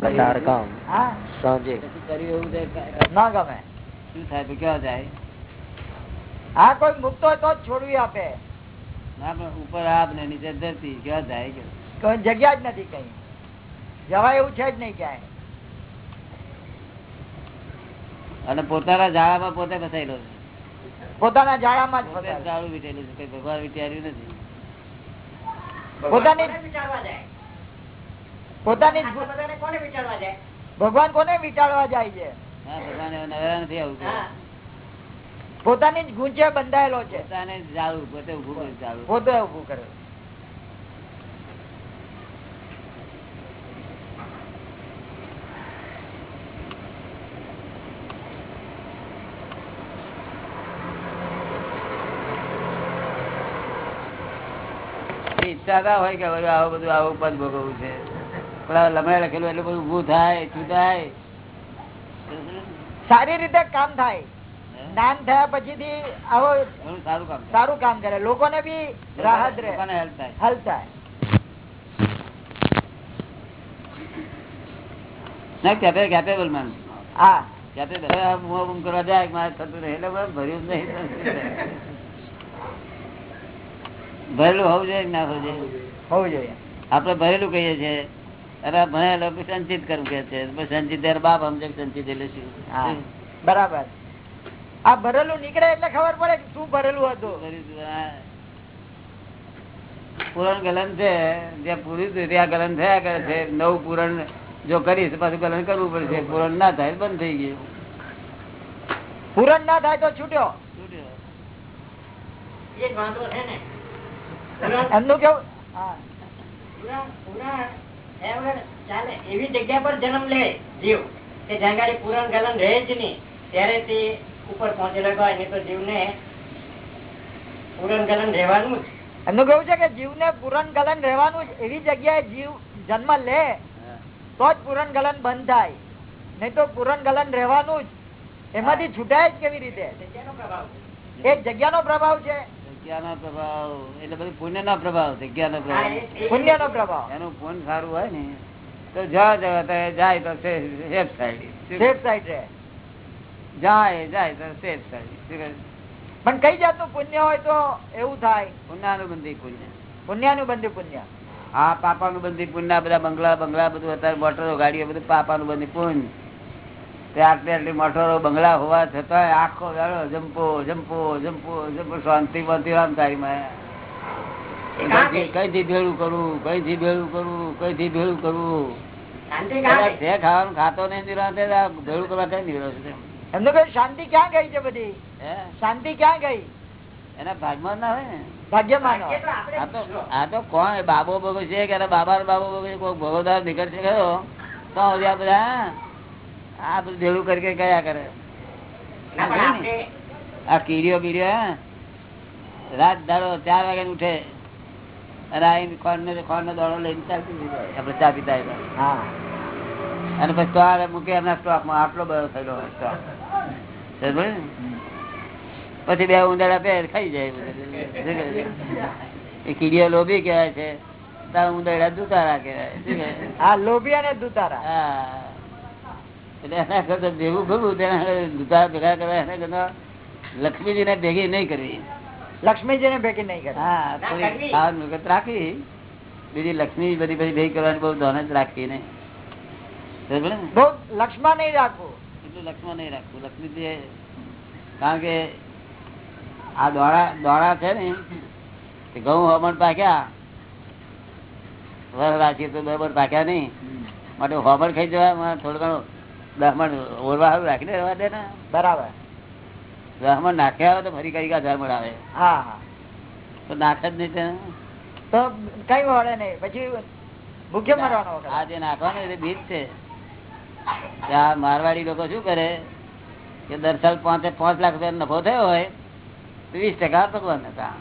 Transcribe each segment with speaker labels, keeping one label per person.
Speaker 1: વધારે કામ.
Speaker 2: હા.
Speaker 3: કર્યું એવું
Speaker 2: ના ગમે.
Speaker 3: શું થાય તો ક્યાં જાય?
Speaker 2: હા કોઈ મુક્ત હોય તો છોડવી આપે.
Speaker 3: ના પણ ઉપર આપ ને નીચે ધરતી ક્યાં જાય કે?
Speaker 2: કોઈ જગ્યા જ નથી કઈ. જવાય એવું છે જ નહીં ક્યાંય.
Speaker 3: અને પોતાના જાળામાં પોતે ફસાયેલો છે.
Speaker 2: પોતાના જાળામાં જ
Speaker 3: પોતે જ
Speaker 2: ફસાય.
Speaker 3: જાળું વીટેલું છે ભગવાન વિચાર્યું નથી.
Speaker 2: પોતાની ભૂ- ભગવાન કોને વિચારવા જાય છે. પોતાની જ ગુંચે બંધાયેલો છે.
Speaker 3: પોતાને પોતે ઉભું કરે જાળું
Speaker 2: પોતે ઉભું કરે.
Speaker 3: ઈચ્છા હોય કે આવું બધું આવું પદ ભોગવવું છે. પણ આ લમણે લખેલું એટલે બધું ઉભું થાય છુદાય
Speaker 2: સારી રીતે કામ થાય. જ્ઞાન થયા પછી થી આવો
Speaker 3: સારું કામ
Speaker 2: સારું કામ કરે. લોકોને બી રાહત રહે.
Speaker 3: હેલ્પ થાય. ના કેપેબલ માણસ
Speaker 2: હા.
Speaker 3: કેપેબલ કરવા જાય મારે થતું નહીં એટલે ભર્યું નહીં. ભરેલું હોવું જોઈએ ના હોવું જોઈએ?
Speaker 2: હોવું જોઈએ.
Speaker 3: આપડે ભરેલું કહીએ છીએ. અરે ભણેલો સંચિત કરવું કે છે. સંચિત ત્યારે બાપ સમજે સંચિત એટલે શું?
Speaker 2: બરાબર. આ ભરેલું નીકળે એટલે ખબર પડે કે શું ભરેલું હતું.
Speaker 3: પૂરણ ગલન છે જે પૂર્યું હતું ત્યાં ગલન થયા કરે છે. નવું પૂરણ જો કરીશ પાછું ગલન કરવું પડશે. પૂરણ ના થાય બંધ થઈ ગયું.
Speaker 2: પૂરણ ના થાય તો છૂટ્યો.
Speaker 3: છૂટ્યો.
Speaker 2: એમનું કેવું? હા.
Speaker 4: એવી જગ્યા પર જન્મ લે જીવ. કે જ્યાં ગાડી પૂરણ ગલન રહે જ નહીં. ત્યારે તે ઉપર પહોંચેલો હોય નહીં તો જીવને પૂરણ ગલન રહેવાનું જ.
Speaker 2: એમનું કેવું છે કે જીવને પૂરણ ગલન રહેવાનું જ એવી જગ્યાએ જીવ જન્મ લે તો જ પૂરણ ગલન બંધ થાય. નહીં તો પૂરણ ગલન રહેવાનું જ. એમાંથી છૂટાય જ કેવી રીતે?
Speaker 4: જગ્યાનો પ્રભાવ.
Speaker 2: એ જગ્યાનો પ્રભાવ છે.
Speaker 3: જગ્યાનો પ્રભાવ એટલે બધું પુણ્ય નો પ્રભાવ જગ્યાનો પ્રભાવ.
Speaker 4: એ- એ-
Speaker 2: પ્રભાવ.
Speaker 3: એનું પુણ્ય સારું હોય ને તો જવા ત્યાં જાય તો સેફ સાઈડ
Speaker 2: સેફ સાઈડ રહે
Speaker 3: જાય જાય તો સેફ સાઈડ
Speaker 2: પણ કઈ જાતનું પુણ્ય હોય તો એવું થાય?
Speaker 3: પુણ્યાનુબંધી પુણ્ય.
Speaker 2: પુણ્યાનું બંધ પુણ્ય
Speaker 3: આ પાપાનું બંધી પુણ્ય બધા બંગલા બંગલા બધું અત્યારે મોટરો ગાડીઓ બધું પાપાનું બંધી પુણ્ય. આટલી આટલી મોટરો બંગલા હોવા છતાં આખો વેળો જંપો જંપો જંપો જંપો શાંતિ બધી આમ તારીમાં કઈથી કઈથી ભેળું કરવું કઈથી ભેળું કરવું કઈથી ભેળું કરવું ખાવાનું ખાતો નહીં નિરાંતે ભેળું કરવા કઈ નિરાશ
Speaker 2: એમનું કઈ શાંતિ ક્યાં ગઈ છે બધી?
Speaker 3: હે?
Speaker 2: શાંતિ ક્યાં ગઈ?
Speaker 3: એના ભાગમાં ના હોય ને?
Speaker 2: ભાગ્યમાન
Speaker 3: આ તો કોણ? બાબો ભોગવ છે કે એના બાબા બાબો ભોગવ છે કોઈ ભોગવદાર નીકળશે છે ખરો તો બધા આ બધું ભેળું કરી. કયા કરે આ કીડીઓ બીડીઓ રાત ધારો ચાર વાગે ઉઠે. અને આઈને ખોણ ને દોડો લઈને ચાલતી થઈ આપણે ચા પીતા
Speaker 2: હા.
Speaker 3: અને પછી તો મૂકે એમના સ્ટોકમાં. આટલો બધો થયેલો સ્ટોક પછી બે ઉંદરડા પે ખાઈ જાય. એ કીડીઓ લોભી કહેવાય છે. તારા ઉંદરડા દુતારા કહેવાય.
Speaker 2: આ લોભી અને દુતારા.
Speaker 3: હા. એટલે એના કરતા ભેગું કરવું તેના દુધા ભેગા કરવા એના કરતા લક્ષ્મીજીને ભેગી નહીં કરવી.
Speaker 2: લક્ષ્મીજી ને ભેગી નહીં કરે
Speaker 3: હા થોડી
Speaker 4: કરવી.
Speaker 3: મિલકત બીજી લક્ષ્મી બધી બધી ભેગી કરવાની બહુ ધોન જ રાખવી નહીં. ને?
Speaker 2: બહુ લક્ષ્મણ નહીં રાખવું.
Speaker 3: એટલું લક્ષ્મણ નહીં રાખવું. લક્ષ્મીજી કારણ કે આ દોડા દોડા છે ને ઘઉં હમણ પાક્યા. વર રાખીએ તો બરોબર પાક્યા નહીં. માટે હોમણ ખાઈ જવા થોડું ઘણું દહમણ ઓરવા સારું રાખીને રહેવા દે ને?
Speaker 2: બરાબર.
Speaker 3: બ્રાહ્મણ નાખ્યા આવે તો ફરી કઈ ઝાડમણ આવે.
Speaker 2: હા
Speaker 3: તો નાખે જ નહીં
Speaker 2: તો. કઈ વળે નહીં. પછી ભૂખ્ય મરવાનો
Speaker 3: આ જે નાખવાનો એ બીજ છે. મારવાડી લોકો શું કરે? કે દર સાલ પાંચ પાંચ લાખ રૂપિયા નફો થયો હોય તો વીસ ટકા ભગવાન હતા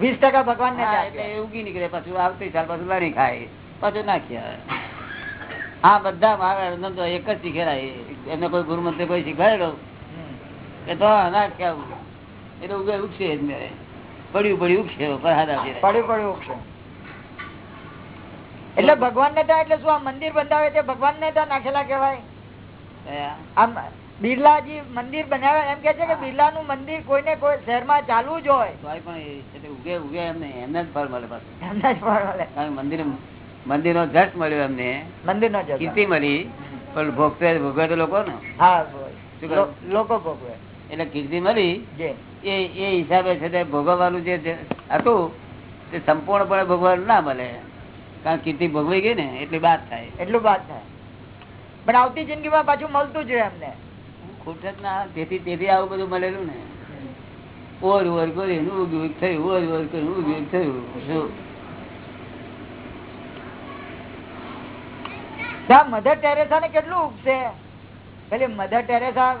Speaker 2: વીસ ટકા ભગવાન ને
Speaker 3: એટલે ઉગી નીકળે. પછી આવતી સાલ પાછું લડી ખાય. પાછું નાખી આવે. હા બધા મારવાડી તો એક જ શીખેલા. એમને કોઈ ગુરુમંત્રી કોઈ શીખવાડેલો? કે તો અનાજ કેવું એટલે ઉગે ઉગશે જ મેરે પડ્યું પડ્યું ઉગશે
Speaker 2: પડ્યું પડ્યું ઉગશે. એટલે ભગવાન ને ત્યાં એટલે શું આ મંદિર બંધાવે તે ભગવાન ને ત્યાં નાખેલા કેવાય? આમ બિરલાજી મંદિર બનાવે એમ કે છે કે બિરલા નું મંદિર કોઈને કોઈ શહેરમાં ચાલવું જ હોય.
Speaker 3: પણ ઉગે ઉગે એમને એમને જ ફળ મળે
Speaker 2: એમના જ ફળ મળે.
Speaker 3: મંદિર મંદિર નો જટ મળ્યો એમને.
Speaker 2: મંદિર નો
Speaker 3: કીર્તિ મળી. પણ ભોગતે ભોગવે તો લોકો ને
Speaker 2: હા? લોકો ભોગવે.
Speaker 3: એટલે કીર્તિ મળી.
Speaker 2: જે.
Speaker 3: એ એ હિસાબે છે તે ભોગવવાનું જે હતું તે સંપૂર્ણપણે ભોગવવાનું ના મળે. કારણ કીર્તિ ભોગવાઈ ગઈ ને એટલી બાદ થાય.
Speaker 2: એટલું બાદ થાય. પણ આવતી જિંદગીમાં પાછું મળતું જ એમને.
Speaker 3: ખોટ જ ના તેથી તેથી આવું બધું મળેલું ને. ઓર ઓર કરીને ઉગ્યું થયું ઓર ઓર કરીને ઉગ્યું થયું. શું?
Speaker 2: મધર ટેરેસા ને કેટલું ઉપસે? પેલી મધર ટેરેસા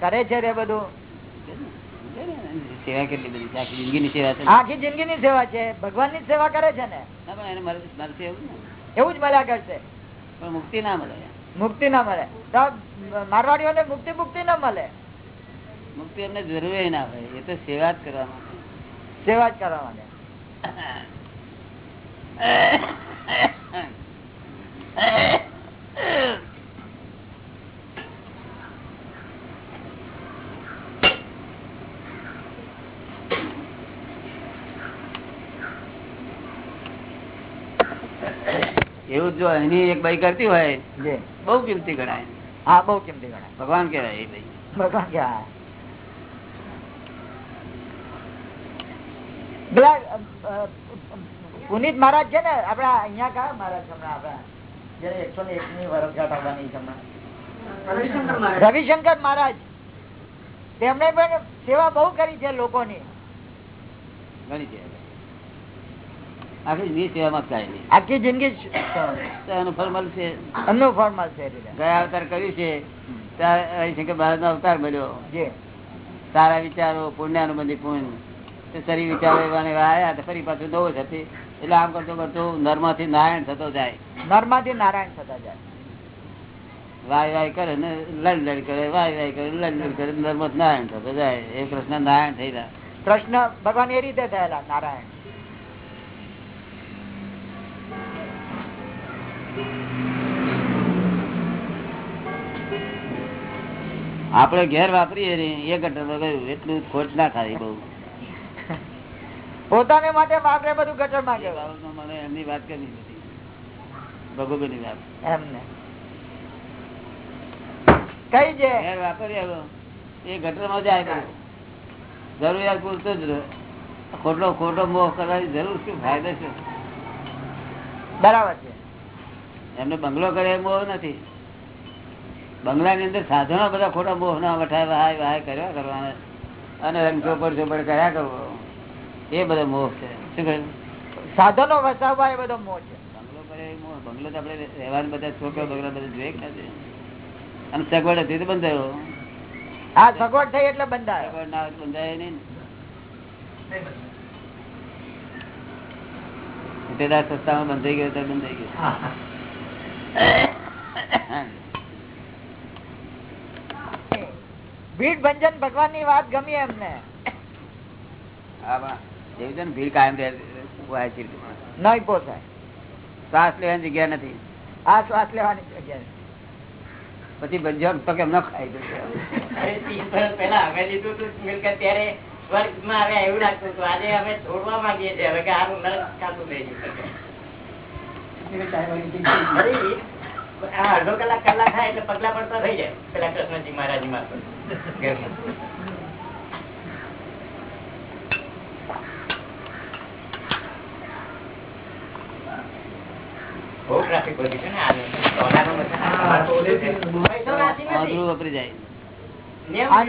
Speaker 2: કરે છે રે બધું?
Speaker 3: સેવા કેટલી બધી છે. આખી જિંદગીની સેવા છે?
Speaker 2: આખી જિંદગી ની સેવા છે. ભગવાનની સેવા કરે છે ને?
Speaker 3: એવું
Speaker 2: જ મળ્યા કરશે
Speaker 3: પણ મુક્તિ ના મળે.
Speaker 2: મુક્તિ ના મળે. તો મારવાડીઓને મુક્તિ મુક્તિ ના મળે.
Speaker 3: મુક્તિ એમને જરૂર ના હોય. એ તો સેવા જ કરવાનું
Speaker 2: સેવા જ કરવા માટે.
Speaker 3: એવું જો એની એક ભાઈ કરતી હોય બહુ કિંમતી ગણાય.
Speaker 2: હા બહુ કિંમતી ગણાય.
Speaker 3: ભગવાન કેવાય એ ભાઈ
Speaker 2: ભગવાન કેવાય પુનિત મહારાજ છે ને આપડા અહિયાં કયા મહારાજ હમણાં આપડા રવિશંકર મહારાજ. તેમણે પણ સેવા બહુ કરી છે લોકોની.
Speaker 3: આખી ની સેવામાં જ કાંઈ નહીં
Speaker 2: આખી જિંદગી
Speaker 3: એનું ફળ મળશે.
Speaker 2: એમનું ફળ મળશે
Speaker 3: ગયા અવતાર કર્યું છે. ત્યારે હરિશંકર મહારાજ નો અવતાર મળ્યો
Speaker 2: જી.
Speaker 3: સારા વિચારો પુણ્યાનું બધી પુણ્ય. તે વિચારો એવા તો ફરી પાછું નવો થતી એટલે આમ કરતો કરતો નર્માથી નારાયણ થતો જાય.
Speaker 2: નર્માથી નારાયણ થતા જાય.
Speaker 3: વાય વાય કરે ને લડ લડ કરે વાય વાય કરે લડ લડ કરે નર્મદ નારાયણ થતો જાય. એ કૃષ્ણ નારાયણ થયેલા
Speaker 2: કૃષ્ણ ભગવાન એ રીતે થયેલા નારાયણ.
Speaker 3: આપડે ઘેર વાપરીએ ને એ ગટર ગયું એટલું ખોટ ના ખાય બહુ.
Speaker 2: પોતાને માટે વાપરે બધું
Speaker 3: ગટરમાં મને એમની વાત કરી નથી ભગોબેની વાત.
Speaker 2: એમને. કઈ છે?
Speaker 3: ઘેર વાપરી આવ્યો એ ગટરમાં જાય જરૂરિયાત પૂરતો જ ખોટો ખોટો મોહ કરવાની જરૂર શું? ફાયદો છે
Speaker 2: બરાબર છે.
Speaker 3: એમને બંગલો કરે મોહ નથી. બંગલાની અંદર સાધનો બધા ખોટા મોહ ના વઠાય વહાય વહાય કર્યા કરવાના. અને રંગ ચોપડ ચોપડ કર્યા કરવો. એ બધો મોહ છે. શું કહ્યું?
Speaker 2: સાધનો વસાવવા એ બધો મોહ છે.
Speaker 3: બંગલો કરે મોહ. બંગલો તો આપણે રહેવાનું બધા છોકરા બગડા બધા જોઈએ નથી. અને સગવડ હતી તો બંધાયો?
Speaker 2: હા સગવડ થઈ એટલે બંધાય.
Speaker 3: સગવડ ના બંધાય નહીં ને. સસ્તામાં બંધાઈ ગયો બંધાઈ ગયો.
Speaker 2: ભીડ ભંજન ભગવાનની વાત ગમી એમને.
Speaker 3: આમાં એવું છે ને ભીડ કાયમ રહે છે
Speaker 2: નહીં પોસાય
Speaker 3: શ્વાસ લેવાની જગ્યા નથી.
Speaker 2: આ શ્વાસ લેવાની જગ્યાએ
Speaker 3: પછી ભજ્યો તો કેમ ન ખાઈ
Speaker 4: અમે લીધું હતું મિલકત ત્યારે એવું લાગતું હતું. આજે અમે છોડવા માંગીએ છીએ. હવે કે આનું નરક કાઢું થઈ ગયું. અડધો કલાક કલાક થાય એટલે પગલા પડતા થઈ જાય. પેલા કૃષ્ણજી મહારાજમાં બહુ ટ્રાફિક વધી છે ને આજે. સોનાનો મતલબ પૈસો
Speaker 3: આંધળું જાય.
Speaker 4: નિયમ
Speaker 3: હા,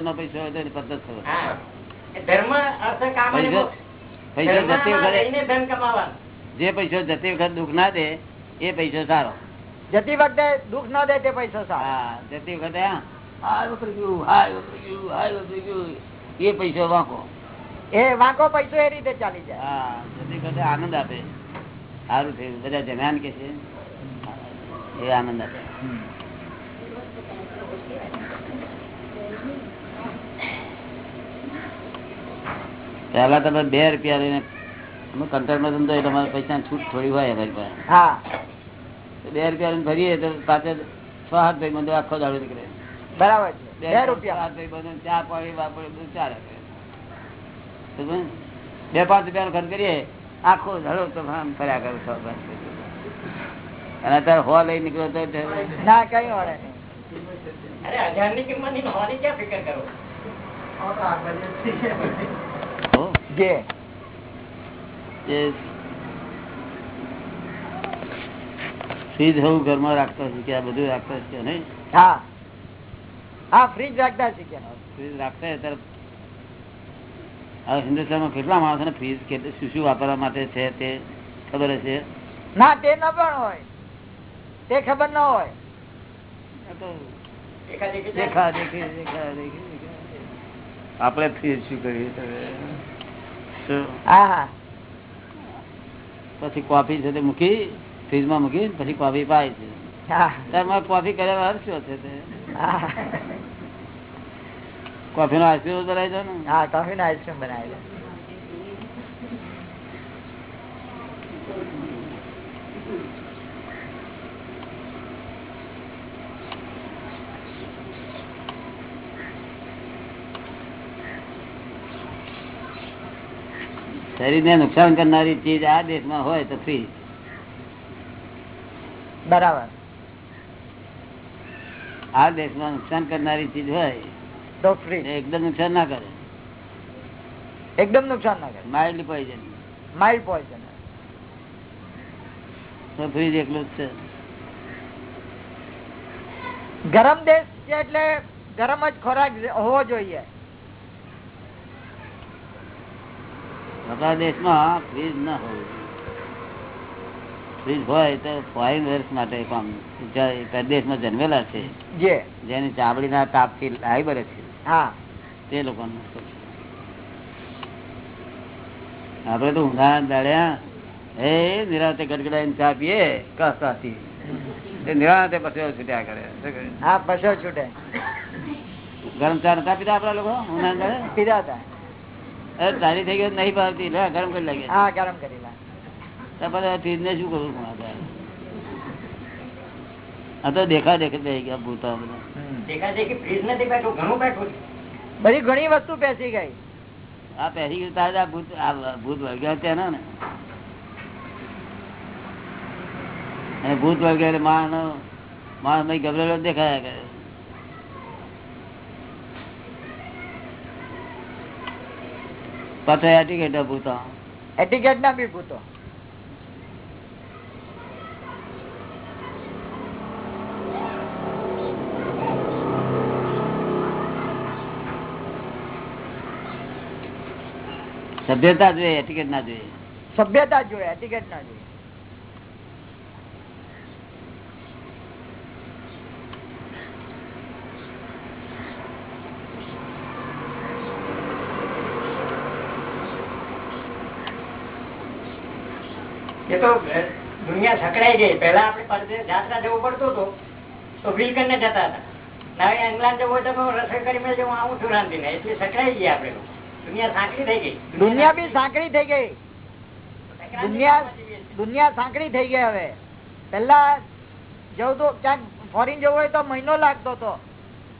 Speaker 3: નો હોય તો પદ્ધત
Speaker 4: હા. ધર્મ
Speaker 3: જતી વખતે જે પૈસો જતી વખત દુઃખ ના દે એ પૈસો સારો.
Speaker 2: જતી વખતે દુઃખ ના દે તે પૈસો સારો.
Speaker 3: જતી વખતે હા, વપરી ગયું હા વપરી ગયું હાય વપરી ગયું. એ પૈસો વાંકો.
Speaker 2: એ વાંકો પૈસો એ રીતે ચાલી જાય.
Speaker 3: હા બધી આનંદ આપે. સારું થયું. બધા જણાન કે છે? એ આનંદ આપે. પેલા તમે બે રૂપિયા લઈને અમે કંટ્રાક્ટમાં ધંધો એટલે અમારે પૈસા છૂટ થોડી હોય અમારી પાસે.
Speaker 2: હા.
Speaker 3: બે રૂપિયા લઈને ભરીએ તો પાછળ છ હાથ ભાઈ બંધો આખો દાડો નીકળે.
Speaker 2: બરાબર છે.
Speaker 3: બે
Speaker 2: રૂપિયા
Speaker 3: હાથ ભાઈ બંધો ચા પાણી વાપરે બધું ચાલે? બે પાંચ રૂપિયાનો ખર્ચ કરીએ આખો ધડો તો આમ ફર્યા કરો છો અને અત્યારે હો લઈ નીકળો તો
Speaker 2: ના કઈ વળે નહીં.
Speaker 4: અરે હજારની કિંમતની હોવાની ક્યાં ફિકર કરો?
Speaker 3: હો,
Speaker 2: જે
Speaker 3: એ ફ્રીજ ઘરમાં રાખતો શીખ્યા બધું રાખતો છે નહીં?
Speaker 2: હા. હા ફ્રીજ રાખતા શીખ્યા
Speaker 3: ફ્રીજ રાખતા ત્યારે હવે હિન્દુસ્તાનમાં કેટલા માણસોને ફ્રીજ કેટલું શું શું વાપરવા માટે છે તે ખબર હશે?
Speaker 2: ના તે ન પણ હોય. તે ખબર ન હોય.
Speaker 3: આ તો
Speaker 4: એકાદેકી
Speaker 3: દેખા દેખી દેખા દેખી દેખા. આપણે ફ્રીજ શું કરીએ પછી કોફી છે તે મૂકી ફ્રીજમાં મૂકી પછી કોફી પાય છે. કોફી કર્યા અર્થ શું છે તે? કોફી નો આઈસ્ક્રીમ બનાવી દો ને?
Speaker 2: હા કોફી નો આઈસ્ક્રીમ બનાવી દે
Speaker 3: શરીરને નુકસાન કરનારી ચીજ આ દેશમાં હોય તો ફ્રી
Speaker 2: બરાબર.
Speaker 3: આ દેશમાં નુકસાન કરનારી ચીજ હોય એકદમ નુકસાન ના કરે.
Speaker 2: એકદમ નુકસાન ના કરે.
Speaker 3: માઇલ્ડ પોઈઝન
Speaker 2: માઇલ્ડ પોઈઝન
Speaker 3: તો ફ્રીજ એકલું જ છે.
Speaker 2: ગરમ દેશ છે એટલે ગરમ જ ખોરાક હોવો જોઈએ.
Speaker 3: આપણા દેશમાં ફ્રીજ ના હોય. ફ્રીજ હોય તો ફોરેન વર્ષ માટે કામ. જે પરદેશમાં જન્મેલા છે.
Speaker 2: જે.
Speaker 3: જેની ચામડીના તાપથી લાઈ બરે છે.
Speaker 2: હા.
Speaker 3: તે લોકોનું આપડે તો ઊંધા દાડ્યા એ નિરાતે ગડગડાઈને ચા પીએ. કહતાથી એ નિરાતે પછી છૂટ્યા કરે.
Speaker 2: હા પછી છૂટે.
Speaker 3: ગરમ ચા નતા પીતા આપડા લોકો ઊંધા દાડે?
Speaker 2: પીધા હતા.
Speaker 3: અરે તારી થઈ ગઈ નહીં ભાવતી ગરમ કરી લાગે.
Speaker 2: હા ગરમ કરી લા.
Speaker 3: તો પછી ને શું કરું? પણ આ તો? દેખા દેખ થઈ ગયા ભૂતા બધા
Speaker 4: દેખાદેખી ફ્રીજ નથી બેઠું ઘણું બેઠું
Speaker 2: બધી ઘણી વસ્તુ પેસી ગઈ.
Speaker 3: આ પેસી ગયું તારે આ ભૂત આ ભૂત વળગ્યા ત્યાં ને. અને ભૂત વળગ્યા માણસ માણસ ભાઈ ગભરેલો દેખાયા કરે. પાછા ટિકિટ ભૂતો
Speaker 2: એટિકેટ ના બી ભૂતો.
Speaker 3: સભ્યતા જોઈએ એટીકેટ ના જોઈએ.
Speaker 2: સભ્યતા જોઈએ એટીકેટ ના જોઈએ.
Speaker 4: એ તો દુનિયા સકડાઈ ગઈ. પેલા આપણે પરદેશ જાત્રા જવું પડતું હતું તો વ્હીલ કરીને જતા હતા. હવે ઇંગ્લેન્ડ જવું હોય તો રસોઈ કરી મેં આવું છું રાંધીને એટલે સકડાઈ ગયા આપણે. દુનિયા સાંકડી થઈ ગઈ.
Speaker 2: દુનિયા બી સાંકડી થઈ ગઈ. દુનિયા દુનિયા સાંકડી થઈ ગઈ હવે. પેલા જવું તો ક્યાંક ફોરેન જવું હોય તો મહિનો લાગતો હતો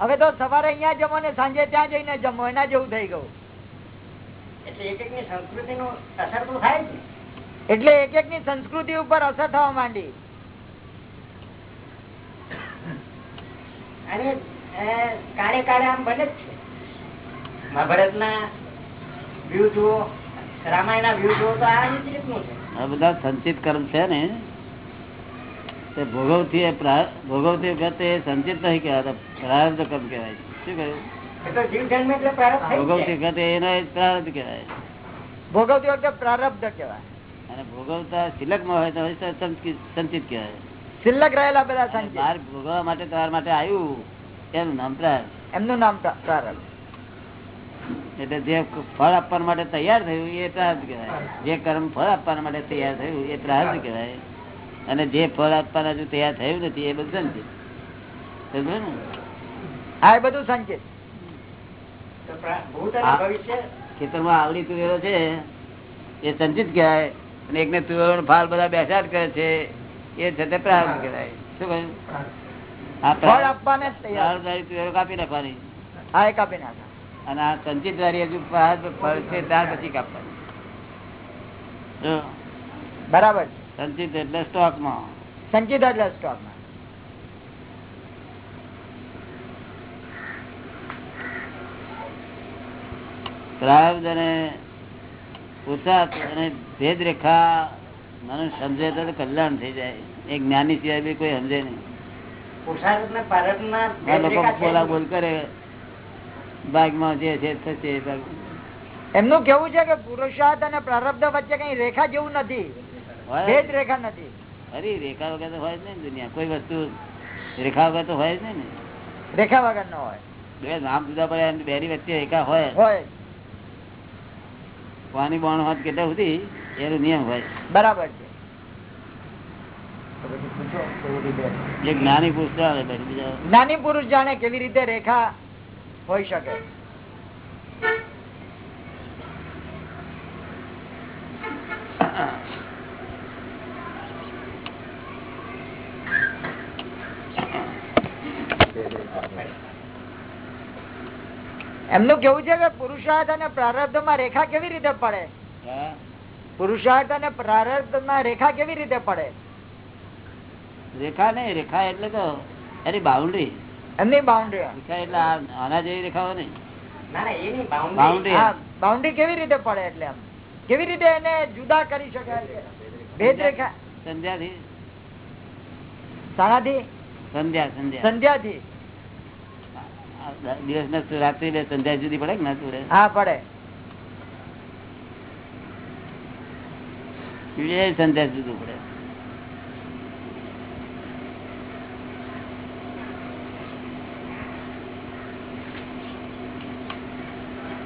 Speaker 2: હવે તો સવારે અહીંયા જમો ને સાંજે ત્યાં જઈને જમો એના જેવું થઈ ગયું.
Speaker 4: એટલે એક એક ની સંસ્કૃતિ નું અસર તો થાય
Speaker 2: એટલે એક એક ની સંસ્કૃતિ ઉપર અસર થવા માંડી.
Speaker 4: અને કાળે કાળે આમ બને જ છે. મહાભારત ના આ જ રીતનું છે.
Speaker 3: બધા સંચિત કર્મ છે ને? તે ભોગવતી ભોગવતી વખતે સંચિત નહીં કહેવાતા પ્રાર્થ કર્મ કહેવાય શું કહ્યું? ભોગવતી વખતે એનો એ કહેવાય
Speaker 2: ભોગવતી વખતે પ્રારબ્ધ કહેવાય.
Speaker 3: અને ભોગવતા સિલકમાં હોય તો સંચિત સંચિત કહેવાય.
Speaker 2: સિલ્લક રહેલા બધા સંચિત.
Speaker 3: બહાર ભોગવવા માટે તમારા માટે આવ્યું એનું નામ પ્રાર
Speaker 2: એમનું નામ પ્રા- પ્રારબ્ધ.
Speaker 3: એટલે જે ફળ આપવા માટે તૈયાર થયું એ પ્રાર્થ કહેવાય. જે કર્મ ફળ આપવા માટે તૈયાર થયું એ પ્રાર્થ કહેવાય. અને જે ફળ આપવા હજુ તૈયાર થયું નથી એ બધું સમજો ને?
Speaker 2: હા એ બધું સંચિત
Speaker 4: તો પ્રા- ભૂત અને
Speaker 3: આ-
Speaker 4: ભવિષ્ય
Speaker 3: ખેતરમાં આવડી તુવેરો છે એ સંચિત કહેવાય. અને એકને તુવેરો ફાલ બધા બેસાડ કરે છે એ છે તે પ્રારબ્ધ કહેવાય. શું કહ્યું? આ
Speaker 2: ફળ આપવાને તૈયાર.
Speaker 3: તુવેરો કાપી નાખવાની.
Speaker 2: હા એ કાપી નાખા
Speaker 3: અને આ સંચિત વાળી હજુ ફરશે ત્યાર પછી કાપવાની.
Speaker 2: બરાબર.
Speaker 3: સંચિત એટલે સ્ટોકમાં.
Speaker 2: સંચિત એટલે સ્ટોકમાં.
Speaker 3: પ્રાર્થ અને ઉત્સાહ અને ભેદ રેખા મનુષ્ય સમજે તો કલ્યાણ થઈ જાય. એક જ્ઞાની સિવાય બી કોઈ સમજે નહીં. લોકો બોલા બોલ કરે. ભાગમાં જે છે થશે
Speaker 2: એમનું કેવું છે કે પુરુષાર્થ અને પ્રારબ્ધ વચ્ચે કઈ રેખા જેવું નથી. ભેદ રેખા નથી.
Speaker 3: અરે રેખા વગર તો હોય જ નહીં દુનિયા. કોઈ વસ્તુ રેખા વગર તો હોય જ નહીં ને.
Speaker 2: રેખા વગર ન હોય.
Speaker 3: બે નામ જુદા પડે એમ બેરી વચ્ચે રેખા હોય.
Speaker 2: હોય.
Speaker 3: પાણી બાણ હોત કેટલા સુધી એનો નિયમ હોય.
Speaker 2: બરાબર છે.
Speaker 3: જ્ઞાની પુરુષ
Speaker 2: જાણે કેવી રીતે રેખા હોઈ શકે. એમનું કેવું છે કે પુરુષાર્થ અને પ્રારબ્ધમાં રેખા કેવી રીતે પડે? પુરુષાર્થ અને પ્રારબ્ધમાં રેખા કેવી રીતે પડે?
Speaker 3: રેખા નહીં રેખા એટલે તો એની બાઉન્ડ્રી.
Speaker 2: એમની બાઉન્ડ્રી
Speaker 3: એટલે આના જેવી રેખાઓ નહીં.
Speaker 2: બાઉન્ડ્રી કેવી રીતે પડે એટલે આમ કેવી રીતે એને જુદા કરી શકાય ભેદ રેખા
Speaker 3: સંધ્યાથી?
Speaker 2: સાણાથી
Speaker 3: સંધ્યા સંધ્યા.
Speaker 2: સંધ્યાથી.
Speaker 3: દિવસ ને રાત્રિ સંધ્યા જુદી પડે કે ના પડે
Speaker 2: હા પડે.
Speaker 3: સંધ્યા જુદું પડે.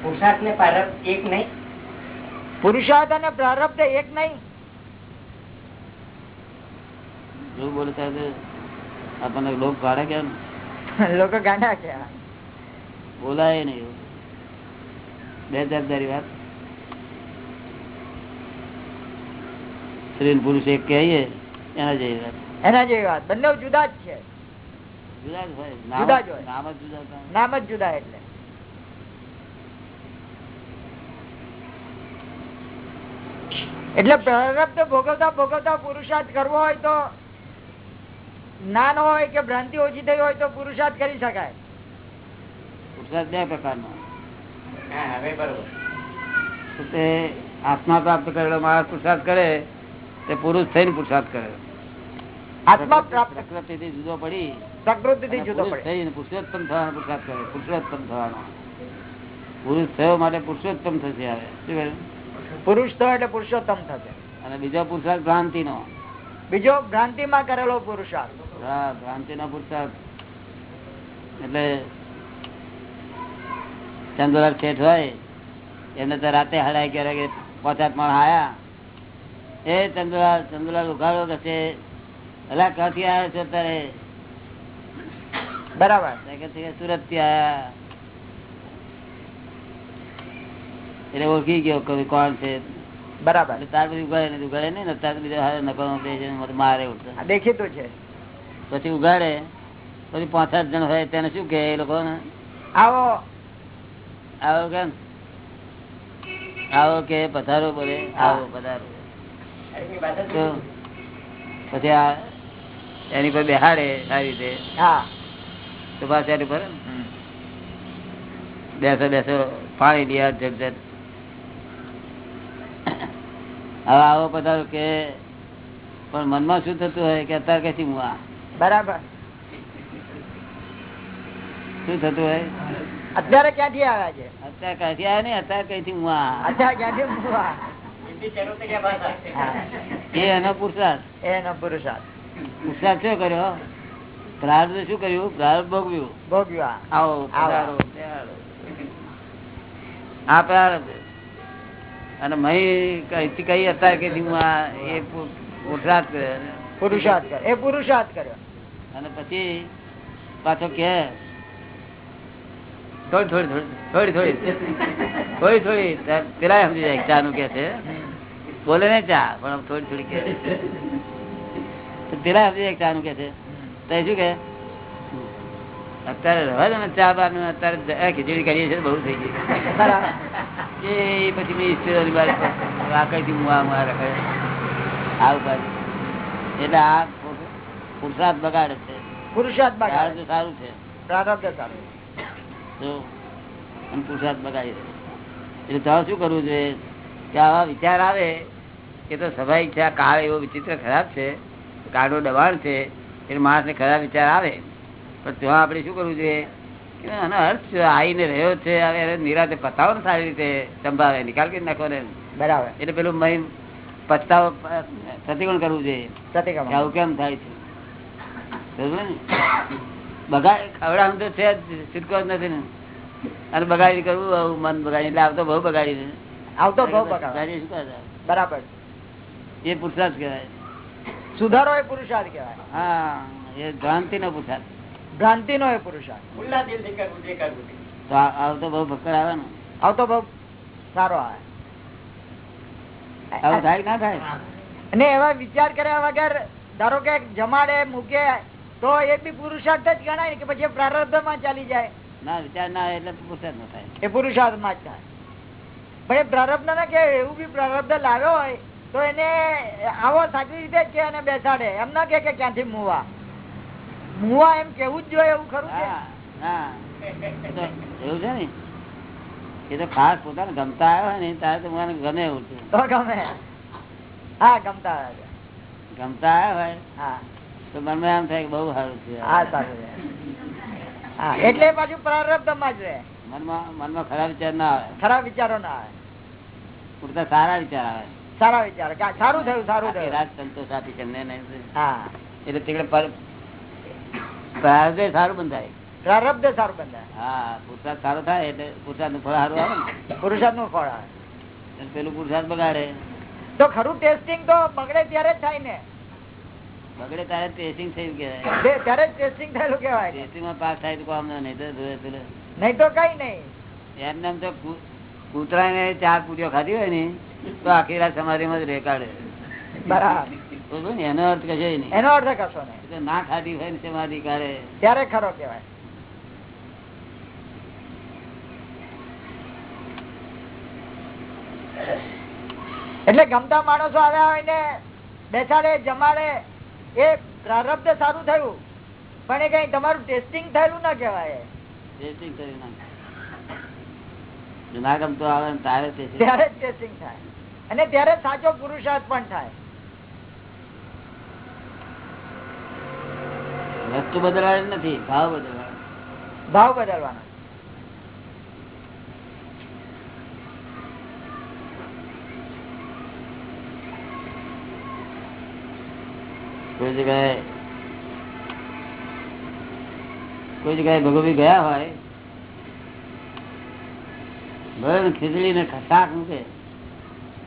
Speaker 4: પુરુષાર્થ ને પારખ એક નહીં.
Speaker 2: પુરુષાર્થ અને પ્રારબ્ધ એક નહીં.
Speaker 3: શું બોલે આપણને લોક કાઢે કેમ
Speaker 2: લોકો ગાંડા કે
Speaker 3: બોલાય નહીં બે જવાબદારી વાત. સ્ત્રી પુરુષ એક કહીએ એના જેવી વાત.
Speaker 2: એના જેવી વાત. બંને જુદા જ છે.
Speaker 3: જુદા જ હોય.
Speaker 2: જુદા જ
Speaker 3: નામ
Speaker 2: હોય.
Speaker 3: નામ જ જુદા
Speaker 2: નામ જ જુદા એટલે. એટલે પ્રારબ્ધ ભોગવતા ભોગવતા પુરુષાર્થ કરવો હોય તો જ્ઞાન હોય કે ભ્રાંતિ ઓછી થઈ હોય તો પુરુષાર્થ કરી શકાય.
Speaker 3: પુરુષાર્થ બે પ્રકારનો
Speaker 4: હા હવે બરોબર.
Speaker 3: તો તે આત્મા પ્રાપ્ત કરેલો માણસ પુરુષાર્થ કરે તે પુરુષ થઈને પુરુષાર્થ કરે.
Speaker 2: આત્મા પ્રાપ્ત
Speaker 3: પ્રકૃતિથી જુદો પડી
Speaker 2: પ્રકૃતિ થી જુદો પડે.
Speaker 3: થઈને પુરુષોત્તમ થવાનો પુરુષાર્થ કરે પુરુષોત્તમ થવાનો. પુરુષ થયો માટે પુરુષોત્તમ થશે આવે શું
Speaker 2: પુરુષ થયો એટલે પુરુષોત્તમ થશે.
Speaker 3: અને બીજો પુરુષાર્થ ભ્રાંતિ નો
Speaker 2: બીજો ભ્રાંતિ માં કરેલો પુરુષાર્થ.
Speaker 3: હા ભ્રાંતિ નો પુરુષાર્થ. એટલે ચંદુલાલ શેઠ હોય એમને તો રાતે હડાઈ ક્યારે પોતા પણ માણ આયા. એ ચંદુલાલ ચંદુલાલ ઉઘાડો કશે અલા ક્યાંથી આવ્યા છો તારે
Speaker 2: બરાબર.
Speaker 3: સુરતથી આયા. એટલે ઓળખી ગયો કે કોણ છે.
Speaker 2: બરાબર.
Speaker 3: તાર પછી ઉગાડે નહીં ઉગાડે નહીં તાર બીજો હારે મને મારે ઉઠતો
Speaker 2: દેખીતું છે.
Speaker 3: પછી ઉગાડે પછી પાંચ સાત જણ હોય તેને શું કે એ લોકો
Speaker 2: આવો.
Speaker 3: આવો કેમ? આવો કે પધારો બોલે આવો પધારો. પછી આ એની પર બેહાડે સારી રીતે.
Speaker 2: હા.
Speaker 3: તો પાછા એની પર બેસો બેસો પાણી લિયા જગ જગ હવે આવો પધારો કે પણ મનમાં શું થતું હોય કે અત્યારે કઈથી હું આ.
Speaker 2: બરાબર.
Speaker 3: શું થતું હોય?
Speaker 2: અત્યારે ક્યાંથી આવ્યા છે?
Speaker 3: અત્યારે કઈથી આવ્યા નહીં? અત્યારે કઈથી હું આ.
Speaker 2: અત્યારે ક્યાંથી મૂકવા?
Speaker 4: હિન્દી ચરોતે ક્યાં ભાષા
Speaker 2: હા.
Speaker 3: એ એનો પુરુષાર્થ
Speaker 2: એનો પુરુષાર્થ
Speaker 3: પુરુષાર્થ શું કર્યો? પ્રાર્થ શું કર્યું? પ્રાર્થ ભોગવ્યું.
Speaker 2: ભોગવ્યા
Speaker 3: આવો આ અને મહી કઈ કઈ અત્યારે કે હું આ એ પુરુષાર્થ કર્યો.
Speaker 2: પુરુષાર્થ કર્યો. એ પુરુષાર્થ કર્યો.
Speaker 3: અને પછી પાછો કે થોડી થોડી થોડી થોડી થોડી. થોડી થોડી. પેલા સમજી જાય ચા નું કે છે. બોલે ને ચા પણ થોડી થોડી કે પેલા સમજી જાય ચા નું કે છે. તો શું કે અત્યારે રહેવા દો ને ચા પાનું અત્યારે ખીચડી કરીએ છીએ બહુ થઈ ગઈ. એ પછી મેં ઈશ્વરની બાર વાકઈથી મુવા મુવા રખે આવું ઉપર એટલે આ પુરુષાર્થ બગાડે છે.
Speaker 2: પુરુષાર્થ બગાડે.
Speaker 3: સારું છે.
Speaker 2: પ્રારબ્ધ સારું.
Speaker 3: જો અને પુરુષાર્થ બગાડી એટલે તો શું કરવું જોઈએ? કે આવા વિચાર આવે કે તો સ્વાભાવિક છે આ કાળ એવો વિચિત્ર ખરાબ છે કાળનો દબાણ છે એટલે માણસને ખરાબ વિચાર આવે. પણ ત્યાં આપણે શું કરવું જોઈએ? કે આનો અર્થ આવીને રહ્યો છે હવે નિરાતે પતાવો ને સારી રીતે સંભાવે નિકાલ કરી નાખો ને
Speaker 2: બરાબર.
Speaker 3: એટલે પેલું મહી પસ્તાવો પ્રતિકોણ કરવું જોઈએ. આવું કેમ થાય છે? બગાડ ખવડાવવાનું તો છે જ છૂટકો જ નથી ને. અને બગાડી કરવું આવું મન બગાડી. એટલે આવતો બહુ બગાડી
Speaker 2: આવતો બહુ બગાડી બરાબર.
Speaker 3: એ પુરુષાર્થ કહેવાય.
Speaker 2: સુધારો એ પુરુષાર્થ કહેવાય.
Speaker 3: હા એ ભ્રાંતિ નો પુરુષાર્થ
Speaker 2: ભ્રાંતિ નો એ પુરુષાર્થ.
Speaker 4: ખુલ્લા દિલથી કરવું કરવું તો
Speaker 3: આવતો બહુ ભક્કડ આવે ને.
Speaker 2: આવતો બહુ સારો આવે.
Speaker 3: આવું થાય કે ના થાય?
Speaker 2: અને એવા વિચાર કર્યા વગર ધારો કે જમાડે મૂકે તો એ બી પુરુષાર્થ જ ગણાય ને કે પછી પ્રારબ્ધમાં ચાલી જાય.
Speaker 3: ના વિચાર ના એટલે પુરુષાર્થ ન થાય.
Speaker 2: એ પુરુષાર્થમાં જ થાય. ભાઈ પ્રારબ્ધ ના કે એવું બી પ્રારબ્ધ લાવ્યો હોય તો એને આવો સાચી રીતે જ કે એને બેસાડે. એમ ના કે કે ક્યાંથી મુવા. મુવા એમ કેવું જ જોઈએ એવું ખરું
Speaker 3: એવું છે ને? એ તો ખાસ પોતાને ગમતા આવ્યો હોય ને તારે તો મને ગમે એવું છે.
Speaker 2: ગમે. હા ગમતા આવ્યા.
Speaker 3: ગમતા આવ્યા હોય?
Speaker 2: હા.
Speaker 3: તો મને એમ થાય બહુ સારું છે.
Speaker 2: હા સારું છે. હા એટલે પાછું પ્રારબ્ધમાં જ રહે.
Speaker 3: મનમાં મનમાં ખરાબ વિચાર ના આવે.
Speaker 2: ખરાબ વિચારો ના આવે.
Speaker 3: પૂરતા સારા વિચાર આવે.
Speaker 2: સારા વિચાર સારું થયું સારું થયું.
Speaker 3: રાજ સંતોષ આપી નહીં.
Speaker 2: હા.
Speaker 3: એટલે તે પ્રારબ્ધે સારું બંધાય.
Speaker 2: પ્રારબ્ધ સારું બંધાય.
Speaker 3: હા પુરસાદ સારો થાય એટલે પુરસાદનું ફળ સારું આવે
Speaker 2: પુરુષાર્થનું ફળ આવે.
Speaker 3: પેલું પુરસાદ બગાડે.
Speaker 2: તો ખરું ટેસ્ટિંગ તો બગડે ત્યારે જ થાય ને.
Speaker 3: બગડે ત્યારે ટેસ્ટિંગ થયું
Speaker 2: કેવાય ત્યારે જ ટેસ્ટિંગ થયેલું કેવાય
Speaker 3: ટેસ્ટિંગમાં પાસ થાય તો કામ નહીં તો.
Speaker 2: નહીં તો કઈ નહીં.
Speaker 3: એમને એમ તો કૂતરા ને ચાર પૂરીઓ ખાધી હોય ને તો આખી રાત સમાધિ માં જ રેકાડે
Speaker 2: બરાબર.
Speaker 3: એનો અર્થ કશો નહીં.
Speaker 2: એનો અર્થ કશો નહીં.
Speaker 3: ના ખાધી હોય ને સમાધિ કાઢે
Speaker 2: ત્યારે ખરો કેવાય એટલે ગમતા માણસો આવ્યા હોય ને બેસાડે જમાડે એ પ્રારબ્ધ સારું થયું. પણ એ કઈ તમારું ટેસ્ટિંગ થયેલું ના કેવાય
Speaker 3: ટેસ્ટિંગ કરી નાખે જો ના ગમતો આવે ને.
Speaker 2: ત્યારે ટેસ્ટિંગ થાય. અને ત્યારે સાચો પુરુષાર્થ પણ થાય.
Speaker 3: વસ્તુ બદલવાની નથી ભાવ બદલવાનો.
Speaker 2: ભાવ બદલવાનો.
Speaker 3: કોઈ જગ્યાએ કોઈ જગ્યાએ ભગવી ગયા હોય ભલે ખીચડી ને શાક મૂકે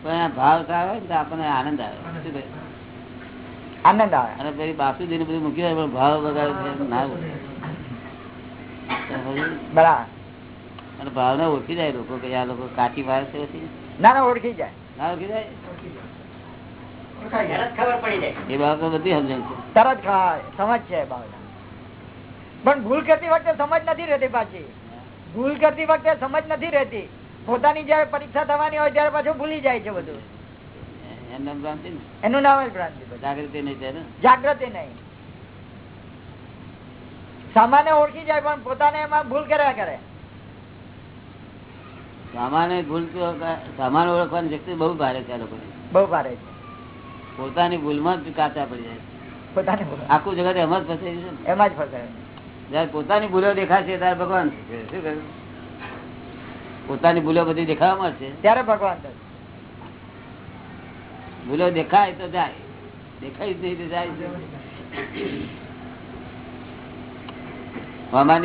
Speaker 3: પણ આ ભાવ સારો હોય ને તો આપણને આનંદ આવે. શું?
Speaker 2: આનંદ આવે.
Speaker 3: અને પેલી બાસુદી ને બધું મૂકી પણ ભાવ છે ના
Speaker 2: બરાબર.
Speaker 3: અને ભાવને ઓળખી જાય લોકો કે આ લોકો કાચી ભાવ છે
Speaker 2: ના ના ઓળખી જાય.
Speaker 3: ના ઓળખી જાય?
Speaker 4: તરત ખબર પડી જાય.
Speaker 3: એ બાબતો બધી સમજણ છે.
Speaker 2: તરત સમજ છે પણ ભૂલ કરતી વખતે સમજ નથી રહેતી પાછી. ભૂલ કરતી વખતે સમજ નથી રહેતી. પોતાની જયારે પરીક્ષા થવાની હોય ત્યારે પાછું ભૂલી જાય છે બધું.
Speaker 3: એમ નામ ભ્રાંતિ ને?
Speaker 2: એનું નામ જ ભ્રાંતિ
Speaker 3: જાગૃતિ નહીં છે
Speaker 2: જાગૃતિ નહીં. સામાન્ય ઓળખી જાય પણ પોતાને એમાં ભૂલ કર્યા કરે.
Speaker 3: સામાન્ય ભૂલ તો સામાન ઓળખવાની શક્તિ બહુ ભારે છે
Speaker 2: બહુ ભારે છે.
Speaker 3: પોતાની ભૂલમાં જ કાચા પડી જાય
Speaker 2: પોતાની ભૂલ.
Speaker 3: આખું જગત એમાં જ ફસાઈ છે
Speaker 2: એમાં જ ફસાય
Speaker 3: જયારે પોતાની ભૂલો દેખાશે ત્યારે ભગવાન શું કહ્યું? પોતાની ભૂલો બધી દેખાવા મળશે
Speaker 2: ત્યારે ભગવાન થશે.
Speaker 3: ભૂલો દેખાય તો જાય. દેખાય જ નહીં તો જાય. છે.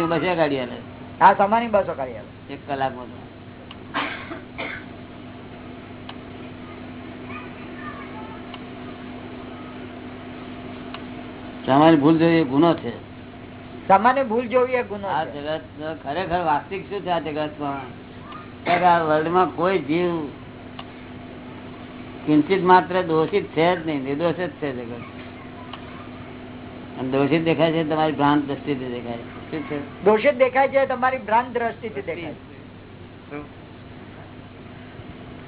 Speaker 3: બસે ગાડી હાલે
Speaker 2: આ સમાની બસો કરી આવે
Speaker 3: એક કલાકમાં તો. સામાન્ય ભૂલ જોઈએ ગુનો છે.
Speaker 2: સામાન્ય ભૂલ જોવી ગુનો
Speaker 3: આ જગત ખરેખર વાસ્તવિક શું છે આ જગતમાં વર્લ્ડમાં કોઈ જીવ કિંચિત માત્ર દોષિત છે જ નહીં નિર્દોષ જ છે જગત. અને દોષિત દેખાય છે તમારી ભ્રાંત દ્રષ્ટિથી દેખાય છે. શું છે?
Speaker 2: દોષિત દેખાય છે તમારી ભ્રાંત દ્રષ્ટિથી દેખાય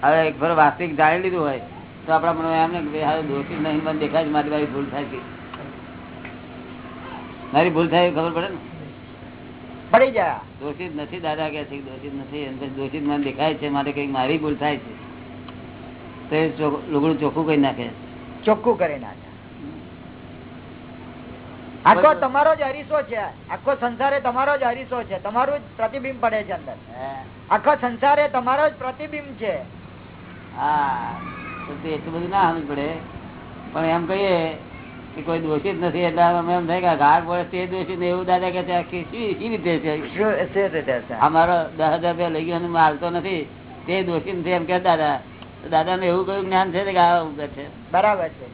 Speaker 3: હવે એક ફર વાસ્તવિક જાણી લીધું હોય તો આપણા મને એમ ને કે દોષિત નહીં મને દેખાય છે મારી મારી ભૂલ થાય છે. મારી ભૂલ થાય ખબર પડે ને?
Speaker 2: પડી જાય.
Speaker 3: દોષિત નથી દાદા કે છે દોષિત નથી દોષિત મને દેખાય છે મારે કંઈક મારી ભૂલ થાય છે. તો લુગડું ચોખ્ખું કરી નાખે
Speaker 2: ચોખ્ખું કરી નાખે. આખો તમારો જ હરીસો છે. આખો સંસારે તમારો જ હરીસો છે. તમારું જ પ્રતિબિંબ પડે છે અંદર. આખો સંસારે તમારો જ પ્રતિબિંબ છે.
Speaker 3: હા એટલું બધું ના સમજ પડે. પણ એમ કહીએ કે કોઈ દોષિત નથી. એટલે અમે એમ થાય કે ગાઢ પડે તે દોષિત ને એવું દાદા કે શી રીતે છે?
Speaker 2: શું શું રીતે છે?
Speaker 3: આ મારો દસ હજાર રૂપિયા લઈ ગયો માલતો હું હાલતો નથી. તે દોષિત નથી એમ કે દાદા દાદા ને એવું કયું જ્ઞાન છે કે આ છે.
Speaker 2: બરાબર છે.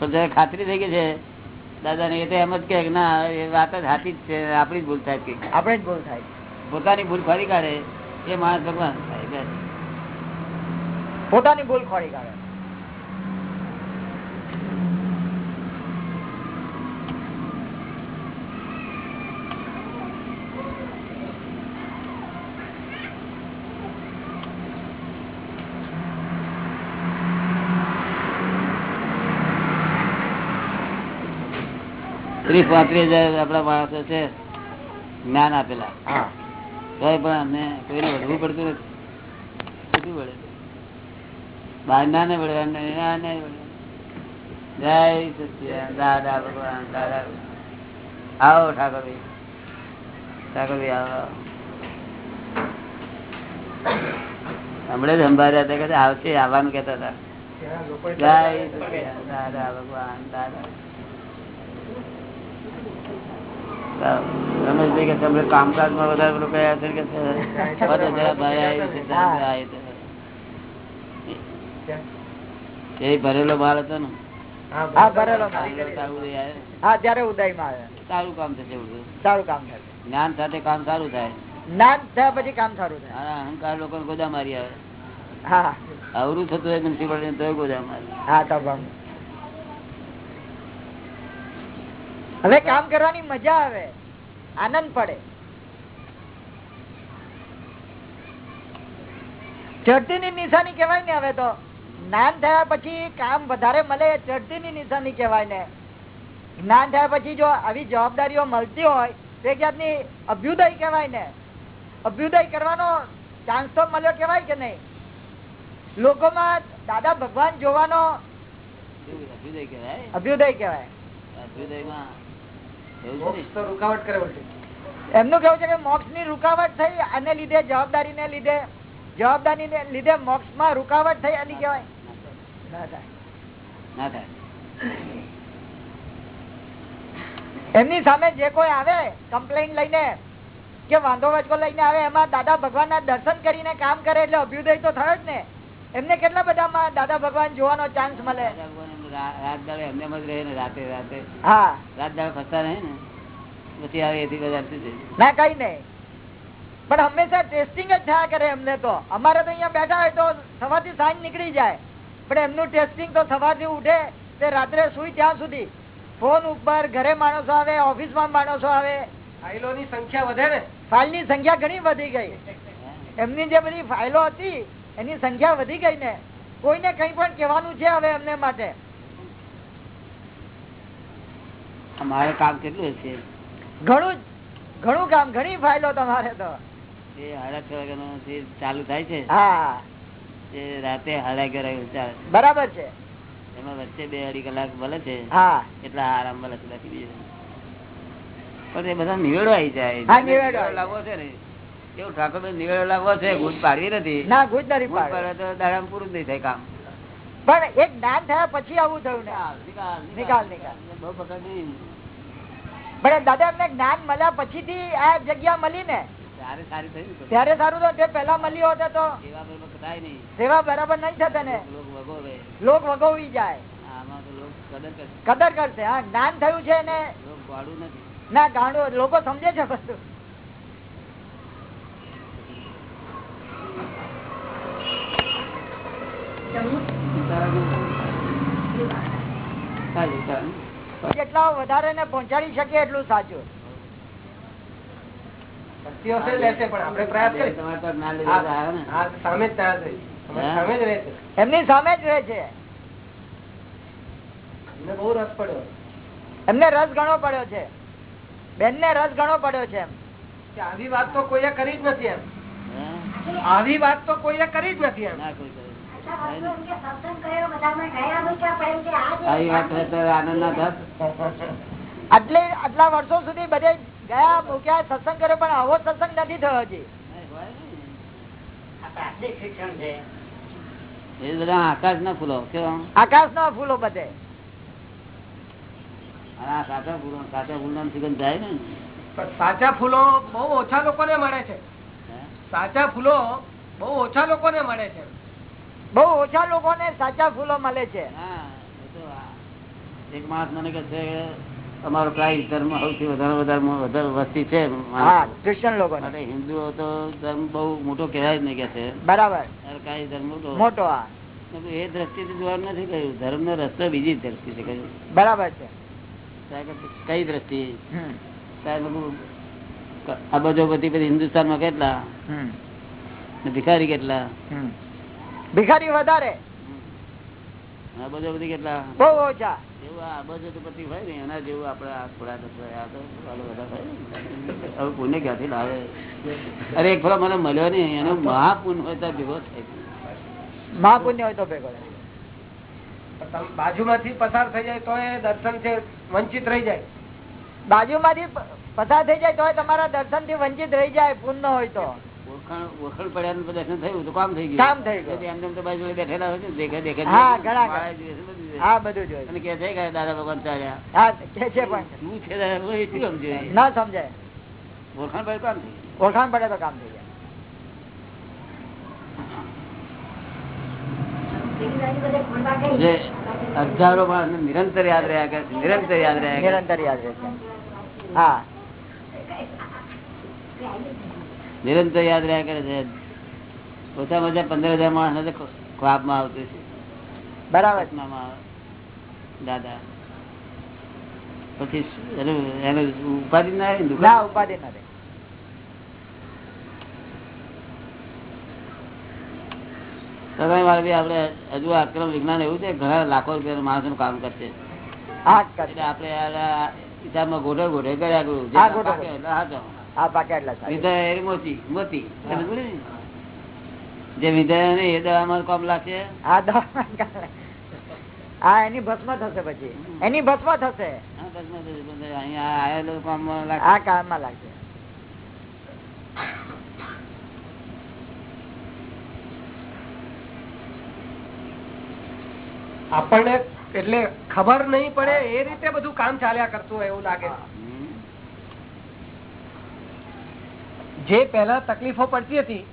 Speaker 3: જયારે ખાતરી થઈ ગઈ છે દાદા ને એ તો એમ જ કે ના એ વાત જ હાથી જ છે આપણી જ ભૂલ થાય કે
Speaker 2: આપણે જ ભૂલ થાય
Speaker 3: પોતાની ભૂલ ફરી કાઢે એ માણસ ભગવાન થાય
Speaker 2: પોતાની ભૂલ ફરી કાઢે.
Speaker 3: ત્રીસ પાંત્રીસ હજાર આપડા માણસો છે જ્ઞાન આપેલા.
Speaker 2: હા.
Speaker 3: પણ અમને કોઈને વધવું પડતું નથી. શું વળે? બહાર ના ને વળે ના ને જય સચિદાનંદ. દાદા ભગવાન દાદા આવો ઠાકોરભાઈ ઠાકોરભાઈ આવો. હમણાં જ સંભાળ્યા હતા કે આવશે આવવાનું કેતા હતા. જય સચિદાનંદ. દાદા ભગવાન દાદા. રમેશભાઈ કે તમે કામકાજમાં વધારે પેલું કે છે? બધો જરા ભાઈ આવી છે, જરા ભાઈ આવી છે. એ ભરેલો માલ હતો ને. જ્ઞાન સાથે કામ સારું થાય.
Speaker 2: ના થયા પછી કામ સારું થાય.
Speaker 3: અહંકાર લોકો ગોદા મારી આવે.
Speaker 2: હા.
Speaker 3: અવરું થતું હોય મ્યુનિસિપાલિટી તો ગોદા મારી.
Speaker 2: હા તો ભંગ. હવે કામ કરવાની મજા આવે. આનંદ પડે. ચડતી ની નિશાની કેવાય ને હવે તો. જ્ઞાન થયા પછી કામ વધારે મળે ચડતી ની નિશાની કેવાય ને. જ્ઞાન થયા પછી જો આવી જવાબદારીઓ મળતી હોય તો એક જાતની અભ્યુદય કેવાય ને. અભ્યુદય કરવાનો ચાન્સ તો મળ્યો કેવાય કે નહીં? લોકોમાં દાદા ભગવાન જોવાનો
Speaker 3: અભ્યુદય કહેવાય.
Speaker 2: અભ્યુદય કહેવાય.
Speaker 3: અભ્યુદયમાં?
Speaker 4: રૂકાવટ કરે
Speaker 2: એમનું કેવું છે કે મોક્ષની રૂકાવટ થઈ અને લીધે જવાબદારી ને લીધે જવાબદારી ને લીધે મોક્ષમાં રૂકાવટ થઈ એની કેવાય ના થાય.
Speaker 3: ના થાય.
Speaker 2: એમની સામે જે કોઈ આવે કમ્પ્લેન લઈને કે વાંધો વચકો લઈને આવે એમાં દાદા ભગવાન ના દર્શન કરીને કામ કરે એટલે અભ્યુદય તો થયો જ ને. એમને કેટલા બધામાં દાદા ભગવાન જોવાનો ચાન્સ મળે?
Speaker 3: રાત દાડે એમને એમ જ રહે ને રાતે રાતે.
Speaker 2: હા.
Speaker 3: રાત દાડે ફસતા રહે ને પછી આવે એથી બધા
Speaker 2: ના કઈ નહીં પણ હંમેશા ટેસ્ટિંગ જ થયા કરે એમને તો. અમારે તો અહીંયા બેઠા હોય તો સવારથી સાંજ નીકળી જાય. પણ એમનું ટેસ્ટિંગ તો સવારથી ઉઠે તે રાત્રે સુઈ ત્યાં સુધી. ફોન ઉપર ઘરે માણસો આવે ઓફિસમાં માણસો આવે.
Speaker 4: ફાઇલોની સંખ્યા વધે ને?
Speaker 2: ફાઇલની સંખ્યા ઘણી વધી ગઈ. એમની જે બધી ફાઇલો હતી એની સંખ્યા વધી ગઈ ને. કોઈને કઈ પણ કહેવાનું છે હવે એમને માટે.
Speaker 3: અમારે કામ કેટલું હશે?
Speaker 2: ઘણું ઘણું કામ ઘણી ફાઇલો તમારે તો.
Speaker 3: એ જે ચાલુ થાય છે
Speaker 2: હા.
Speaker 3: એ રાતે અગિયાર ચાલે
Speaker 2: બરાબર છે.
Speaker 3: એમાં વચ્ચે બે અઢી કલાક ભલે છે
Speaker 2: હા.
Speaker 3: એટલા આરામ ભલે છે બાકી બીજું પણ એ બધા નિવેડો આવી જાય. લાગવો છે ને એવું ઠાકોર નિવેડો લાગવો છે ગુજ પાડવી નથી.
Speaker 2: ના ગુજ નથી
Speaker 3: ગુજ
Speaker 2: પાડે
Speaker 3: પાડે તો દાડામાં પૂરું નહીં થાય કામ.
Speaker 2: પણ એક જ્ઞાન થયા પછી આવું થયું ને.
Speaker 3: નિકાલ,
Speaker 2: નિકાલ, પણ દાદા એમને જ્ઞાન મળ્યા પછી થી આ જગ્યા મળી ને.
Speaker 3: ત્યારે સારી તો.
Speaker 2: ત્યારે સારું તો જે પેલા મળ્યો હોત તો
Speaker 3: સેવા બરોબર નહીં.
Speaker 2: સેવા બરાબર નહીં થતે ને.
Speaker 3: લોક વગોવી.
Speaker 2: જાય.
Speaker 3: આમાં તો લોક કદર
Speaker 2: કરશે. હા જ્ઞાન થયું છે ને. ના ગાંડું લોકો સમજે છે બધું જેટલા વધારે ને પહોંચાડી શકીએ એટલું સાચું. એમની સામે જ રહે છે.
Speaker 1: એમને બહુ રસ પડ્યો.
Speaker 2: એમને રસ ઘણો પડ્યો છે. બેન ને રસ ઘણો પડ્યો છે એમ.
Speaker 1: કે આવી વાત તો કોઈએ કરી જ નથી એમ. આવી વાત તો કોઈએ કરી જ નથી એમ.
Speaker 3: ના ના થાત
Speaker 2: આટલે આટલા વર્ષો સુધી બધે ગયા મૂક્યા સત્સંગ કર્યો પણ આવો સત્સંગ નથી થયો હજી.
Speaker 3: આકાશ ના ફૂલો કેવા?
Speaker 2: આકાશ ના ફૂલો બધે.
Speaker 3: કાચા ફૂલો કાચા ફૂલ સુગંધ જાય ને
Speaker 1: સાચા ફૂલો બહુ ઓછા લોકોને મળે છે. સાચા ફૂલો બહુ ઓછા લોકોને મળે છે.
Speaker 2: બહુ ઓછા લોકોને સાચા ફૂલો મળે છે.
Speaker 3: એક માણસ મને કે છે તમારો કઈ ધર્મ સૌથી વધારે વધારે વધારે વસ્તી છે
Speaker 2: ક્રિશ્ચન લોકો
Speaker 3: હિન્દુઓ તો ધર્મ બહુ મોટો કહેવાય જ નહીં કે છે.
Speaker 2: બરાબર.
Speaker 3: કઈ ધર્મ મોટો. મેં એ દ્રષ્ટિથી જોવાનું નથી કહ્યું. ધર્મ નો રસ્તો બીજી દ્રષ્ટિ છે કહ્યું.
Speaker 2: બરાબર છે.
Speaker 3: કઈ દ્રષ્ટિ?
Speaker 2: સાહેબ
Speaker 3: ત્યારે મેં કીધું, ક- અબજોપતિ કેટલા? ને ભિખારી કેટલા.
Speaker 2: ભિખારી વધારે.
Speaker 3: અબજોપતિ કેટલા?
Speaker 2: બહુ ઓછા.
Speaker 3: બધા
Speaker 1: બાજુમાંથી પસાર થઈ જાય તો એ દર્શન છે વંચિત રહી જાય.
Speaker 2: બાજુમાંથી માંથી પસાર થઈ જાય તો તમારા દર્શનથી વંચિત રહી જાય પૂર્ણ હોય તો.
Speaker 3: ઓળખાણ ઓળખાણ પડ્યા નું દર્શન થયું તો કામ થઈ ગયું
Speaker 2: કામ થઈ ગયું.
Speaker 3: એમ તેમ તો બાજુ જોડે બેઠેલા હોય ને દેખે દેખે
Speaker 2: હા, ઘણા
Speaker 3: માળા જોઈએ છે, બધું જોઈએ.
Speaker 2: હા બધું જોયું
Speaker 3: અને કે છે કે દાદા ભગવાન ચાલ્યા
Speaker 2: હા કે છે પણ
Speaker 3: શું છે દાદા ભગવાન એ શું સમજે
Speaker 2: ના સમજાય
Speaker 3: ઓળખાણ પડે કામ થઈ ગયું.
Speaker 2: ઓળખાણ પડે તો કામ થઈ જાય
Speaker 3: જે હજારો માણસ નિરંતર યાદ રહ્યા કરે છે નિરંતર યાદ રહ્યા કરે છે.
Speaker 2: નિરંતર યાદ રહેશે હા
Speaker 3: નિરંતર યાદ રહ્યા કરે છે. ઓછામાં ઓછા પંદર હજાર માણસ ખ્વાબમાં આવતું છે
Speaker 2: બરાબર.
Speaker 3: દાદા. પછી? એનું ઉપાધિ ના ના
Speaker 2: ઉપાધિ
Speaker 3: ના બી આપડે હજુ આક્રમ વિજ્ઞાન એવું છે ઘણા લાખો રૂપિયા માણસનું કામ કરશે. આપડે હિસાબમાં ગોઠવ ગોઠવ કર્યા પાકે એટલા. વિધાય મોતી મોતી? જે વિધાય એ દવામાં કામ લાગશે?
Speaker 2: દવા હા એની ભસ્મ થશે પછી. એની ભસ્મ થશે. આ કામમાં લાગશે.
Speaker 1: આપણને એટલે ખબર નહીં પડે એ રીતે બધું કામ ચાલ્યા કરતું હોય એવું લાગે. જે પહેલા તકલીફો પડતી હતી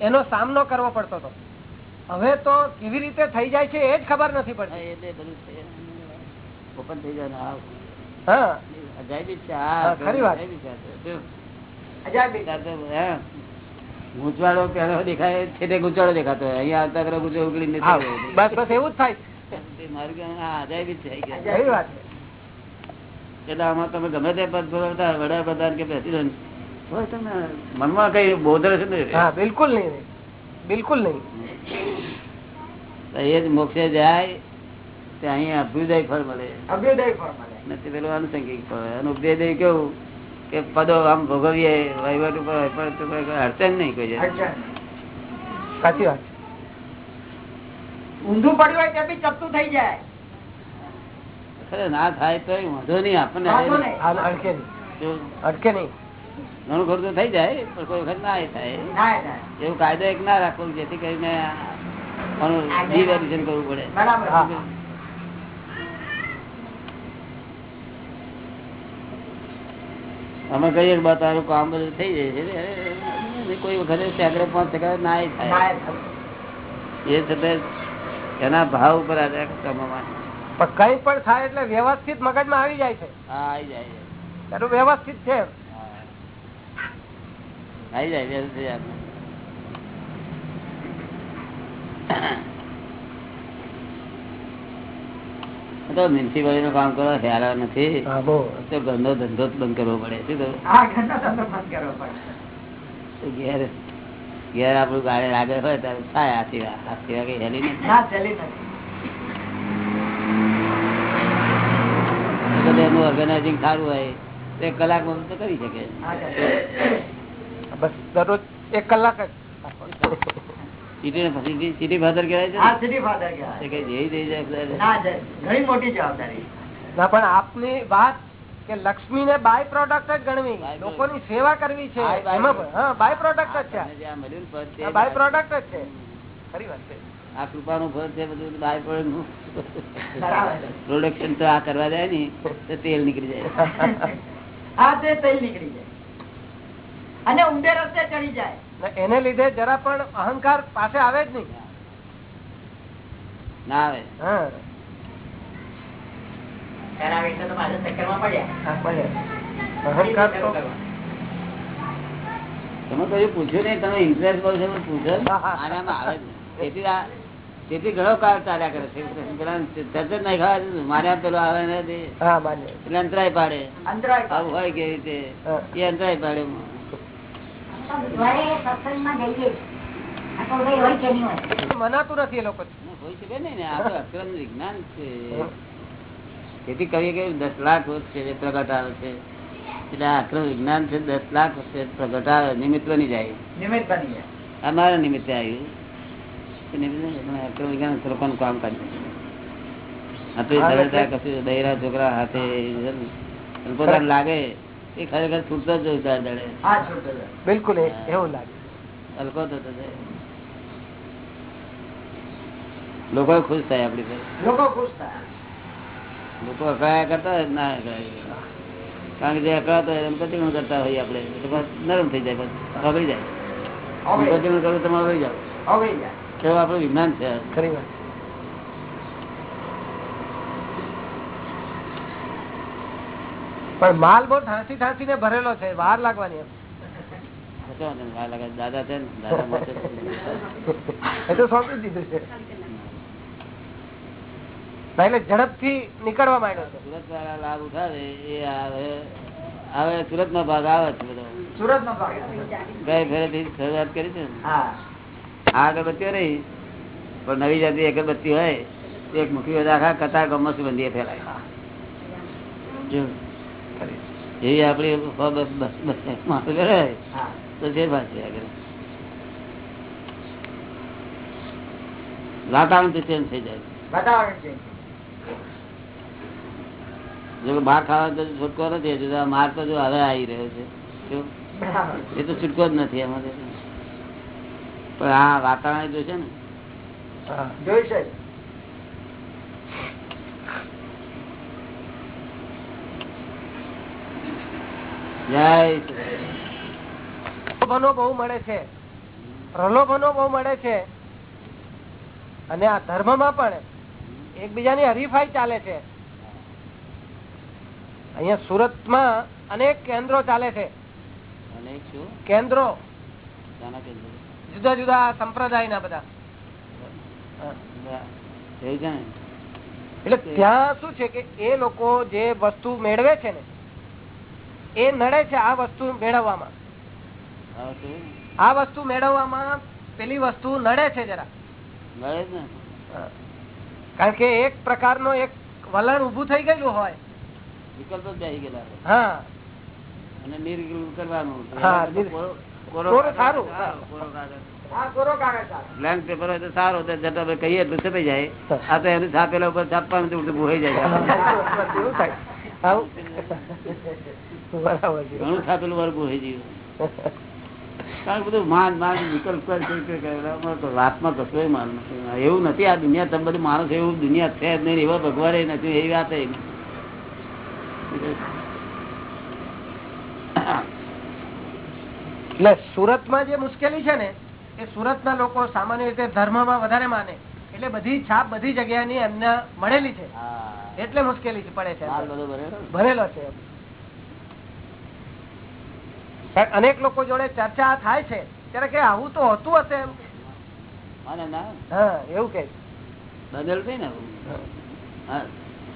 Speaker 1: એનો સામનો કરવો પડતો હતો. હવે તો કેવી રીતે થઈ જાય છે એ જ ખબર નથી
Speaker 3: હા,
Speaker 1: પડતી
Speaker 3: એટલે બધું ઓપન થઈ જાય
Speaker 1: હા. હા,
Speaker 3: હા, ગૂંચવાડો પેલો દેખાય છેટે ગૂંચવાડો દેખાતો હોય. અહીંયા આવતા કરે ગૂંચો ઉકળી નથી
Speaker 1: હા, બસ બસ એવું જ થાય.
Speaker 3: મારું કહેવાનું આ અજાયબી છે એટલે આમાં તમે ગમે તે પદ બોલાવતા વડાપ્રધાન કે પ્રેસિડેન્ટ મનમાં કઈ બોધર છે ને?
Speaker 1: બિલકુલ નહીં બિલકુલ નહીં.
Speaker 3: એ જ મોક્ષે જાય તે અહીંયા અભ્યુદય ફળ મળે.
Speaker 2: અભ્યુદય ફળ મળે.
Speaker 3: નથી પેલું આનુષંગિક ફળ. અને ઉપદેય કેવું? કે પદો આમ ભોગવીએ વહીવટ ઉપર વહીવટ અડચણ નહીં કોઈ
Speaker 1: સાચી વાત.
Speaker 2: ઊંધું પડ્યું હોય બી થઈ જાય.
Speaker 3: ખરે ના થાય તો વાંધો નહીં આપણને
Speaker 2: નહીં.
Speaker 1: અડકે નહીં.
Speaker 3: ઘણું ખરું તો થઈ જાય પણ કોઈ વખત ના થાય. એવું કાયદો એક ના રાખવો જેથી કરીને કરવું પડે.
Speaker 2: બરાબર.
Speaker 3: અમે કહીએ બા તારું કામ બધું થઈ જાય છે કોઈ વખતે સેકડે પાંચ ટકા ના થાય. એ છતાં એના ભાવ ઉપર આધાર
Speaker 1: પણ કઈ પણ થાય એટલે વ્યવસ્થિત મગજમાં આવી જાય છે.
Speaker 3: હા આવી જાય
Speaker 1: છે. વ્યવસ્થિત છે.
Speaker 3: આવી જાય વ્યવસ્થિત આપણે. તો મ્યુનિસિપાલિટી નું કામ કરો હેરા નથી. તો ઘરનો ધંધો જ બંધ કરવો પડે શું કરું?
Speaker 2: કરવો
Speaker 3: ઘેર ઘેર આપણું ગાડે લાગે હોય ત્યારે થાય આ સિવા આ સિવા કઈ હેલી નથી.
Speaker 2: ના ચલી
Speaker 3: એનું ઓર્ગેનાઇઝિંગ સારું હોય તો એક કલાકમાં તો કરી શકે.
Speaker 1: બસ દરરોજ એક કલાક જ.
Speaker 3: સિટી ને ફાધર કહેવાય છે ને?
Speaker 2: ના. ઘણી મોટી જવાબદારી.
Speaker 1: ના પણ આપની વાત કે લક્ષ્મી ને બાય પ્રોડક્ટ જ ગણવી. લોકોની સેવા કરવી છે બાય પ્રોડક્ટ જ છે.
Speaker 3: આ ને
Speaker 1: બાય પ્રોડક્ટ જ છે. ખરી વાત છે.
Speaker 3: આ કૃપાનું ફળ છે બધું બાય
Speaker 2: બરાબર.
Speaker 3: પ્રોડક્શન તો આ કરવા જાય ને તો તેલ નીકળી જાય.
Speaker 2: હા તે તેલ નીકળી જાય. અને ઊંધે રસ્તે ચડી જાય.
Speaker 1: એને લીધે જરા પણ અહંકાર પાસે આવે જ નહીં.
Speaker 3: ના આવે. તમે કયું પૂછ્યું નહીં તમે ઇન્ટરેસ્ટ છે પૂછો. આનામાં આવે તેથી આ તેથી ઘણો કાળ ચાલ્યા કરે છે. પેલા ચર્ચ નહીં ખાવા મારે આમ પેલો આવે ને એટલે અંતરાય પાડે.
Speaker 2: અંતરાય
Speaker 3: આવું હોય કેવી રીતે. એ અંતરાય પાડે.
Speaker 1: મનાતું નથી એ લોકો.
Speaker 3: ના, હોય શકે નહીં ને આ તો અક્રમ વિજ્ઞાન છે. તેથી કહીએ કે દસ લાખ વર્ષ છે પ્રગટ આવે છે. એટલે આ વિજ્ઞાન છે દસ લાખ વર્ષે પ્રગટ આવે નિમિત્ત બની જાય.
Speaker 2: નિમિત્ત બની જાય.
Speaker 3: આ નિમિત્તે આવ્યું. આપણે વિજ્ઞાન લોકોનું કામ કાઢ્યું આ તો એ
Speaker 1: હા,
Speaker 3: સરળતા
Speaker 1: એટલે-
Speaker 3: કશું દહેરા છોકરા હાથે પોતાને લાગે એ ખરેખર છૂટતો જ ઉધાર દડે.
Speaker 1: બિલકુલ એવું લાગે.
Speaker 3: હલકો થતો લોકો ખુશ થાય આપડી
Speaker 2: લોકો ખુશ થાય.
Speaker 3: લોકો અકળાયા કરતા હોય ના અકળાય. કારણ કે જે અકળાતો હોય એમ પ્રતિક્રમણ કરતા હોઈએ આપણે. નરમ થઈ જાય પછી ઓગળી જાય. પ્રતિક્રમણ કરવું તમે અગળી જાઓ.
Speaker 2: જાય.
Speaker 3: કેવું આપણું વિજ્ઞાન છે.
Speaker 1: ખરી વાત. પણ માલ બહુ ઠાંસી ઠાંસી ને ભરેલો છે વાર લાગવાની એમ.
Speaker 3: કશો વાંધો નહીં. વાર લાગે. દાદા છે ને દાદા મોટે છે.
Speaker 1: એ તો સોંપી દીધું છે એટલે ઝડપથી નીકળવા માંડ્યો
Speaker 3: સુરત વાળા લાભ ઉઠાવે એ આવે હવે સુરત નો ભાગ આવે છે બધો
Speaker 2: સુરત નો ભાગ
Speaker 3: ગઈ ફેરેથી શરૂઆત કરી છે
Speaker 2: હા
Speaker 3: આ અગરબત્તીઓ રહી પણ નવી જાતિ અગરબત્તી હોય એક હોય આખા કતાર ગમત બંધીએ ફેલાય. એવી છે આગળ. વાતાવરણ ચેન્જ થઈ જાય.
Speaker 2: વાતાવરણ
Speaker 3: કે બહાર ખાવા તો છૂટકો નથી માર તો જો હવે આવી રહ્યો છે. એ તો છૂટકો જ નથી એમાં પણ આ વાતાવરણ જો છે ને.
Speaker 2: જોઈશે જ.
Speaker 3: જય શ્રી
Speaker 1: પ્રલોભનો બહુ મળે છે. પ્રલોભનો બહુ મળે છે. અને આ ધર્મમાં પણ એકબીજાની હરીફાઈ ચાલે છે. અહીંયા સુરતમાં અનેક કેન્દ્રો ચાલે છે. કેન્દ્રો.
Speaker 3: જુદા
Speaker 1: જુદા જુદા સંપ્રદાયના બધા.
Speaker 3: ને
Speaker 1: એટલે ત્યાં શું છે કે એ લોકો જે વસ્તુ મેળવે છે ને એ નડે છે આ વસ્તુ મેળવવામાં આ વસ્તુ મેળવવામાં પેલી વસ્તુ નડે છે જરા કારણ કે એક પ્રકારનો એક વલણ ઉભું થઈ ગયેલું હોય
Speaker 3: વિકલ્પ જ બેસી ગયેલા
Speaker 1: હા
Speaker 3: અને નિર્વિકલ્પ કરવાનું
Speaker 1: સારું.
Speaker 3: બ્લેન્ક પેપર હોય તો સારું તો કહીએ એટલું છપાઈ જાય આ તો એનું છાપેલા ઉપર છાપવાનું તો ઉલટું જાય
Speaker 1: બરાબર છે.
Speaker 3: ઘણું છાપેલું વાર ભૂલાઈ ગયું કારણ બધું માન માન વિકલ્પ કર કર કર કર. આમાં તો વાતમાં કશું માન નથી. એવું નથી આ દુનિયા તમે બધું માણસ એવું દુનિયા છે જ નહીં એવા ભગવાન નથી એવી વાત.
Speaker 1: એટલે સુરતમાં જે મુશ્કેલી છે ને એ સુરતના લોકો સામાન્ય રીતે ધર્મમાં વધારે માને. એટલે બધી છાપ બધી જગ્યાની એમને મળેલી છે. એટલે મુશ્કેલી પડે છે
Speaker 3: ભરેલો
Speaker 1: છે અનેક લોકો જોડે ચર્ચા થાય છે. ત્યારે કે આવું તો હતું હશે એમ.
Speaker 3: ના
Speaker 1: એવું કે.
Speaker 3: બદલ થઈ ને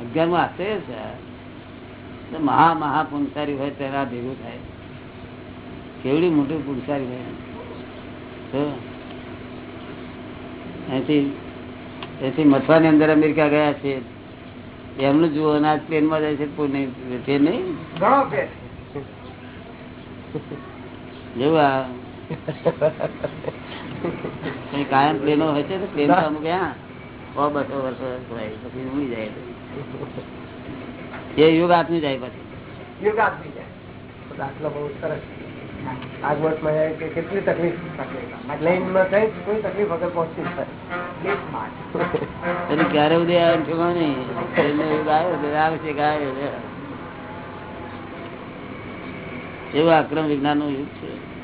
Speaker 3: અગિયારમાં હશે છે મહા મહા પુનસારી હોય તેના ભેગું થાય. કેવડી મોટી પુનસારી હોય તો એથી મથવાની અંદર અમેરિકા ગયા છે. એમનું જુઓ અનાજ પ્લેનમાં જાય છે પુણે ટ્રેન નહીં?
Speaker 2: ઘણો
Speaker 3: જેવું. કાયમ પ્લેનો હોય છે પ્લેન અમુક સો બસો વર્ષો પછી ઉડી જાય એ યુગ આપની જાય પછી.
Speaker 2: યુગ આપની જાય.
Speaker 1: આટલો બહુ સરસ. આગવટમાં કેટલી તકલીફ થઈ કોઈ તકલીફ વગર પહોંચી થાય
Speaker 3: ક્યારે ઉદય આવે આવ્યો છે ગાય એવું આક્રમ વિજ્ઞાનનું યુગ છે.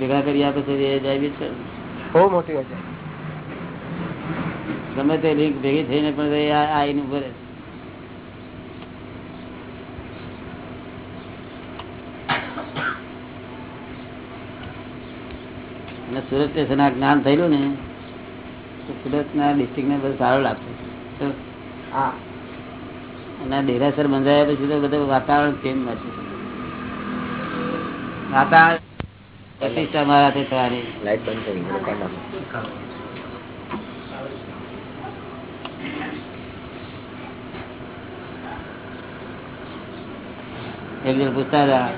Speaker 3: ભેગા કરી આપે છે એ જાય છે.
Speaker 1: બહુ મોટી છે.
Speaker 3: ગમે તે લિંક ભેગી થઈને પણ આઈને ભરે અને સુરત સ્ટેશન આ જ્ઞાન થયેલું ને તો સુરત ના ડિસ્ટ્રિક્ટ ને બધું સારું લાગતું
Speaker 2: હા.
Speaker 3: અને દેરાસર બંધાયા પછી તો બધું વાતાવરણ ચેન્જ નથી? વાતાવરણ પ્રતિષ્ઠા મારાથી થવાની.
Speaker 1: લાઈટ બંધ કરી
Speaker 3: એક જણ પૂછતા હતા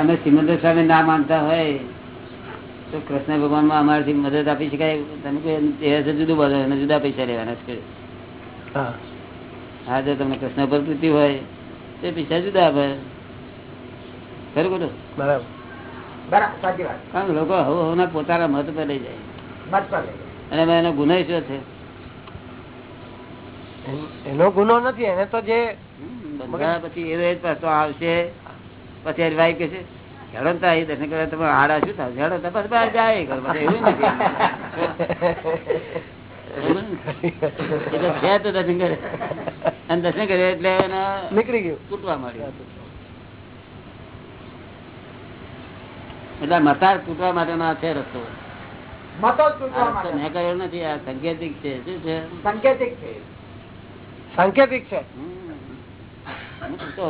Speaker 3: અમે સિમંદર સ્વામી ના માનતા હોય તો કૃષ્ણ ભગવાનમાં અમારાથી મદદ આપી શકાય? તમે જુદું બધું એને જુદા પૈસા લેવાના છે.
Speaker 1: હા
Speaker 3: જો તમને કૃષ્ણ પર પ્રીતિ હોય તે પૈસા જુદા ભાઈ ખરું ખોટું
Speaker 1: બરાબર.
Speaker 3: કારણ કે લોકો હવે હવેના પોતાના મત પર લઈ જાય.
Speaker 2: મત પર
Speaker 3: અને એનો ગુનો શું છે?
Speaker 1: એનો ગુનો નથી એને તો જે
Speaker 3: પછી એ પાછો આવશે. પછી એની વાઈફ કે છે હેડો ને તારી દર્શન કરવા તમે આડા શું થાય તો બસ બહાર જાય એવું નથી. છે તો દર્શન કરે અને દર્શન કરે એટલે
Speaker 1: નીકળી ગયું.
Speaker 3: તૂટવા માંડ્યું. એટલે મતાર તૂટવા માટેનો આ છે રસ્તો.
Speaker 2: જ
Speaker 3: આ
Speaker 2: ચૂંટવા
Speaker 3: રસ્તો
Speaker 2: માટે.
Speaker 3: મેં કર્યો નથી આ સંકેતિક છે. શું છે?
Speaker 2: સંકેતિક છે.
Speaker 1: સાંકેતિક છે?
Speaker 3: હું તો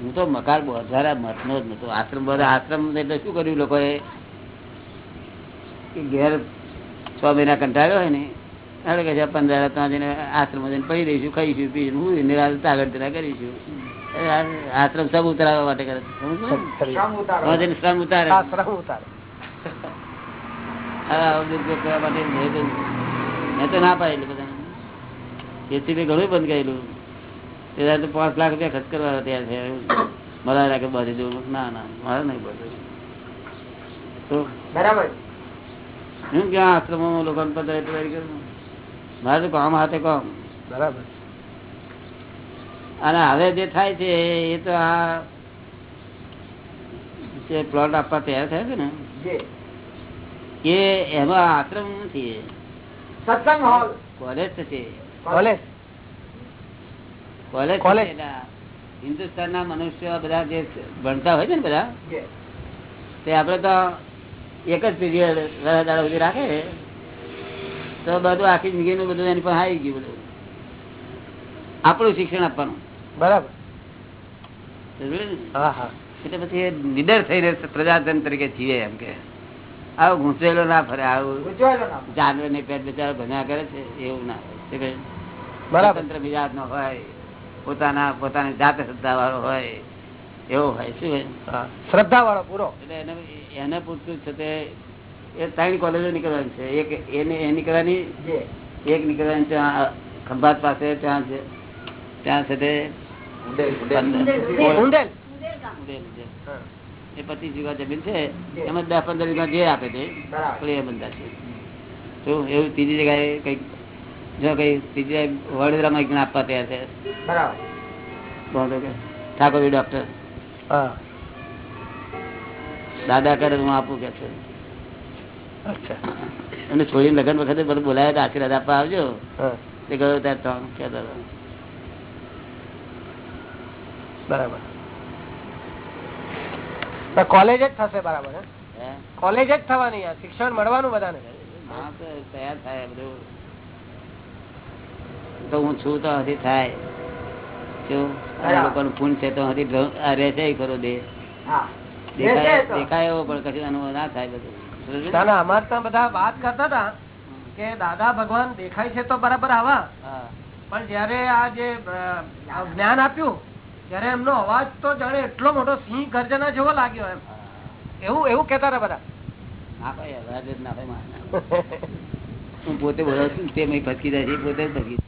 Speaker 3: હું વધારે મતનો જ નતો. આશ્રમ બધા આશ્રમ એટલે શું કર્યું લોકોએ? ઘેર છ મહિના કંટાળ્યો હોય ને એટલે કે પંદર ત્યાં જઈને આશ્રમ જઈને પડી દઈશું ખાઈશું પીશું હું નિરાશ આગળ તરા કરીશું. આશ્રમ સબ ઉતારવા માટે કરે છે.
Speaker 2: શ્રમ ઉતારો.
Speaker 3: મેં તો ના પાડેલું બધા એથી ઘણું બંધ કરેલું તે તો પાંચ લાખ રૂપિયા ખર્ચ કરવા તૈયાર. છે મારા રાખે બાંધી દેવું ના ના મારે નહીં બધું તો
Speaker 2: બરાબર.
Speaker 3: હું ક્યાં આશ્રમોમાં લોકોને પંદર એટલી કરું? મારે કામ હાથે કામ.
Speaker 1: બરાબર.
Speaker 3: અને હવે જે થાય છે એ તો આ જે પ્લોટ આપવા તૈયાર થયા છે ને એ એમાં આશ્રમ નથી
Speaker 2: સત્સંગ હોલ.
Speaker 3: કોલેજ છે
Speaker 1: કોલેજ.
Speaker 3: College
Speaker 1: college.
Speaker 3: હિન્દુસ્તાન ના મનુષ્ય બધા જે ભણતા હોય છે ને બધા તે આપડે તો એક જ પીરિયડ દાડા સુધી રાખે તો બધું આખી જિંદગી નું બધું એની પર આવી ગયું બધું. આપણું શિક્ષણ આપવાનું.
Speaker 1: બરાબર.
Speaker 3: એટલે પછી નિડર થઈને પ્રજાજન તરીકે જીવે એમ કે. આવો ઘૂંચેલો ના ફરે આવું જાનવર ને પેટ બિચારો ભણ્યા કરે છે એવું ના હોય. કહે? મિજાજ નો હોય પોતાના પોતાની જાતે શ્રદ્ધા વાળો હોય એવો હોય. શું હોય
Speaker 1: શ્રદ્ધા વાળો પૂરો.
Speaker 3: એટલે એને એને પૂરતું છે તે એ ત્રણ કોલેજો નીકળવાની છે. એક એને એ નીકળવાની એક નીકળવાની ત્યાં ખંભાત પાસે ત્યાં છે. ત્યાં છે તે. એ પચીસ વીઘા જમીન છે. એમાં દસ પંદર વીઘા જે આપે છે એ બંધા છે. તો એવું ત્રીજી જગ્યાએ કંઈક જો કઈ ત્રીજી જગ્યાએ વડોદરામાં એક આપવા તૈયાર છે.
Speaker 2: બરાબર.
Speaker 3: બોલો કે. ઠાકોરજી ડોક્ટર
Speaker 1: હા.
Speaker 3: દાદા કરે હું આપું કે છે. અને છોડીને લગ્ન વખતે બધું બોલાય તો આશીર્વાદ આપવા આવજો. તે ગયો કહેતો
Speaker 1: બરાબર. કોલેજ જ થશે બરાબર? કોલેજ જ થવાની શિક્ષણ મળવાનું બધાને?
Speaker 3: તૈયાર થાય બધું. તો હું છું તો હજી થાય. લોકોનું પૂન છે તો હજી રહેશે ખરો દેહ. દેખાય એવો પણ કશું અનુભવ ના થાય બધું?
Speaker 1: ના ના અમારે ત્યાં બધા વાત કરતા હતા કે દાદા ભગવાન દેખાય છે તો બરાબર આવા. પણ જયારે આ જે જ્ઞાન આપ્યું ત્યારે એમનો અવાજ તો જાણે એટલો મોટો સિંહ ગર્જના જેવો લાગ્યો એમ. એવું એવું કેતા હતા બધા.
Speaker 3: ના ભાઈ અવાજ જ ના ભાઈ હું પોતે બોલાવું છું તે મેં ફસકી જાય છે પોતે જ જાય.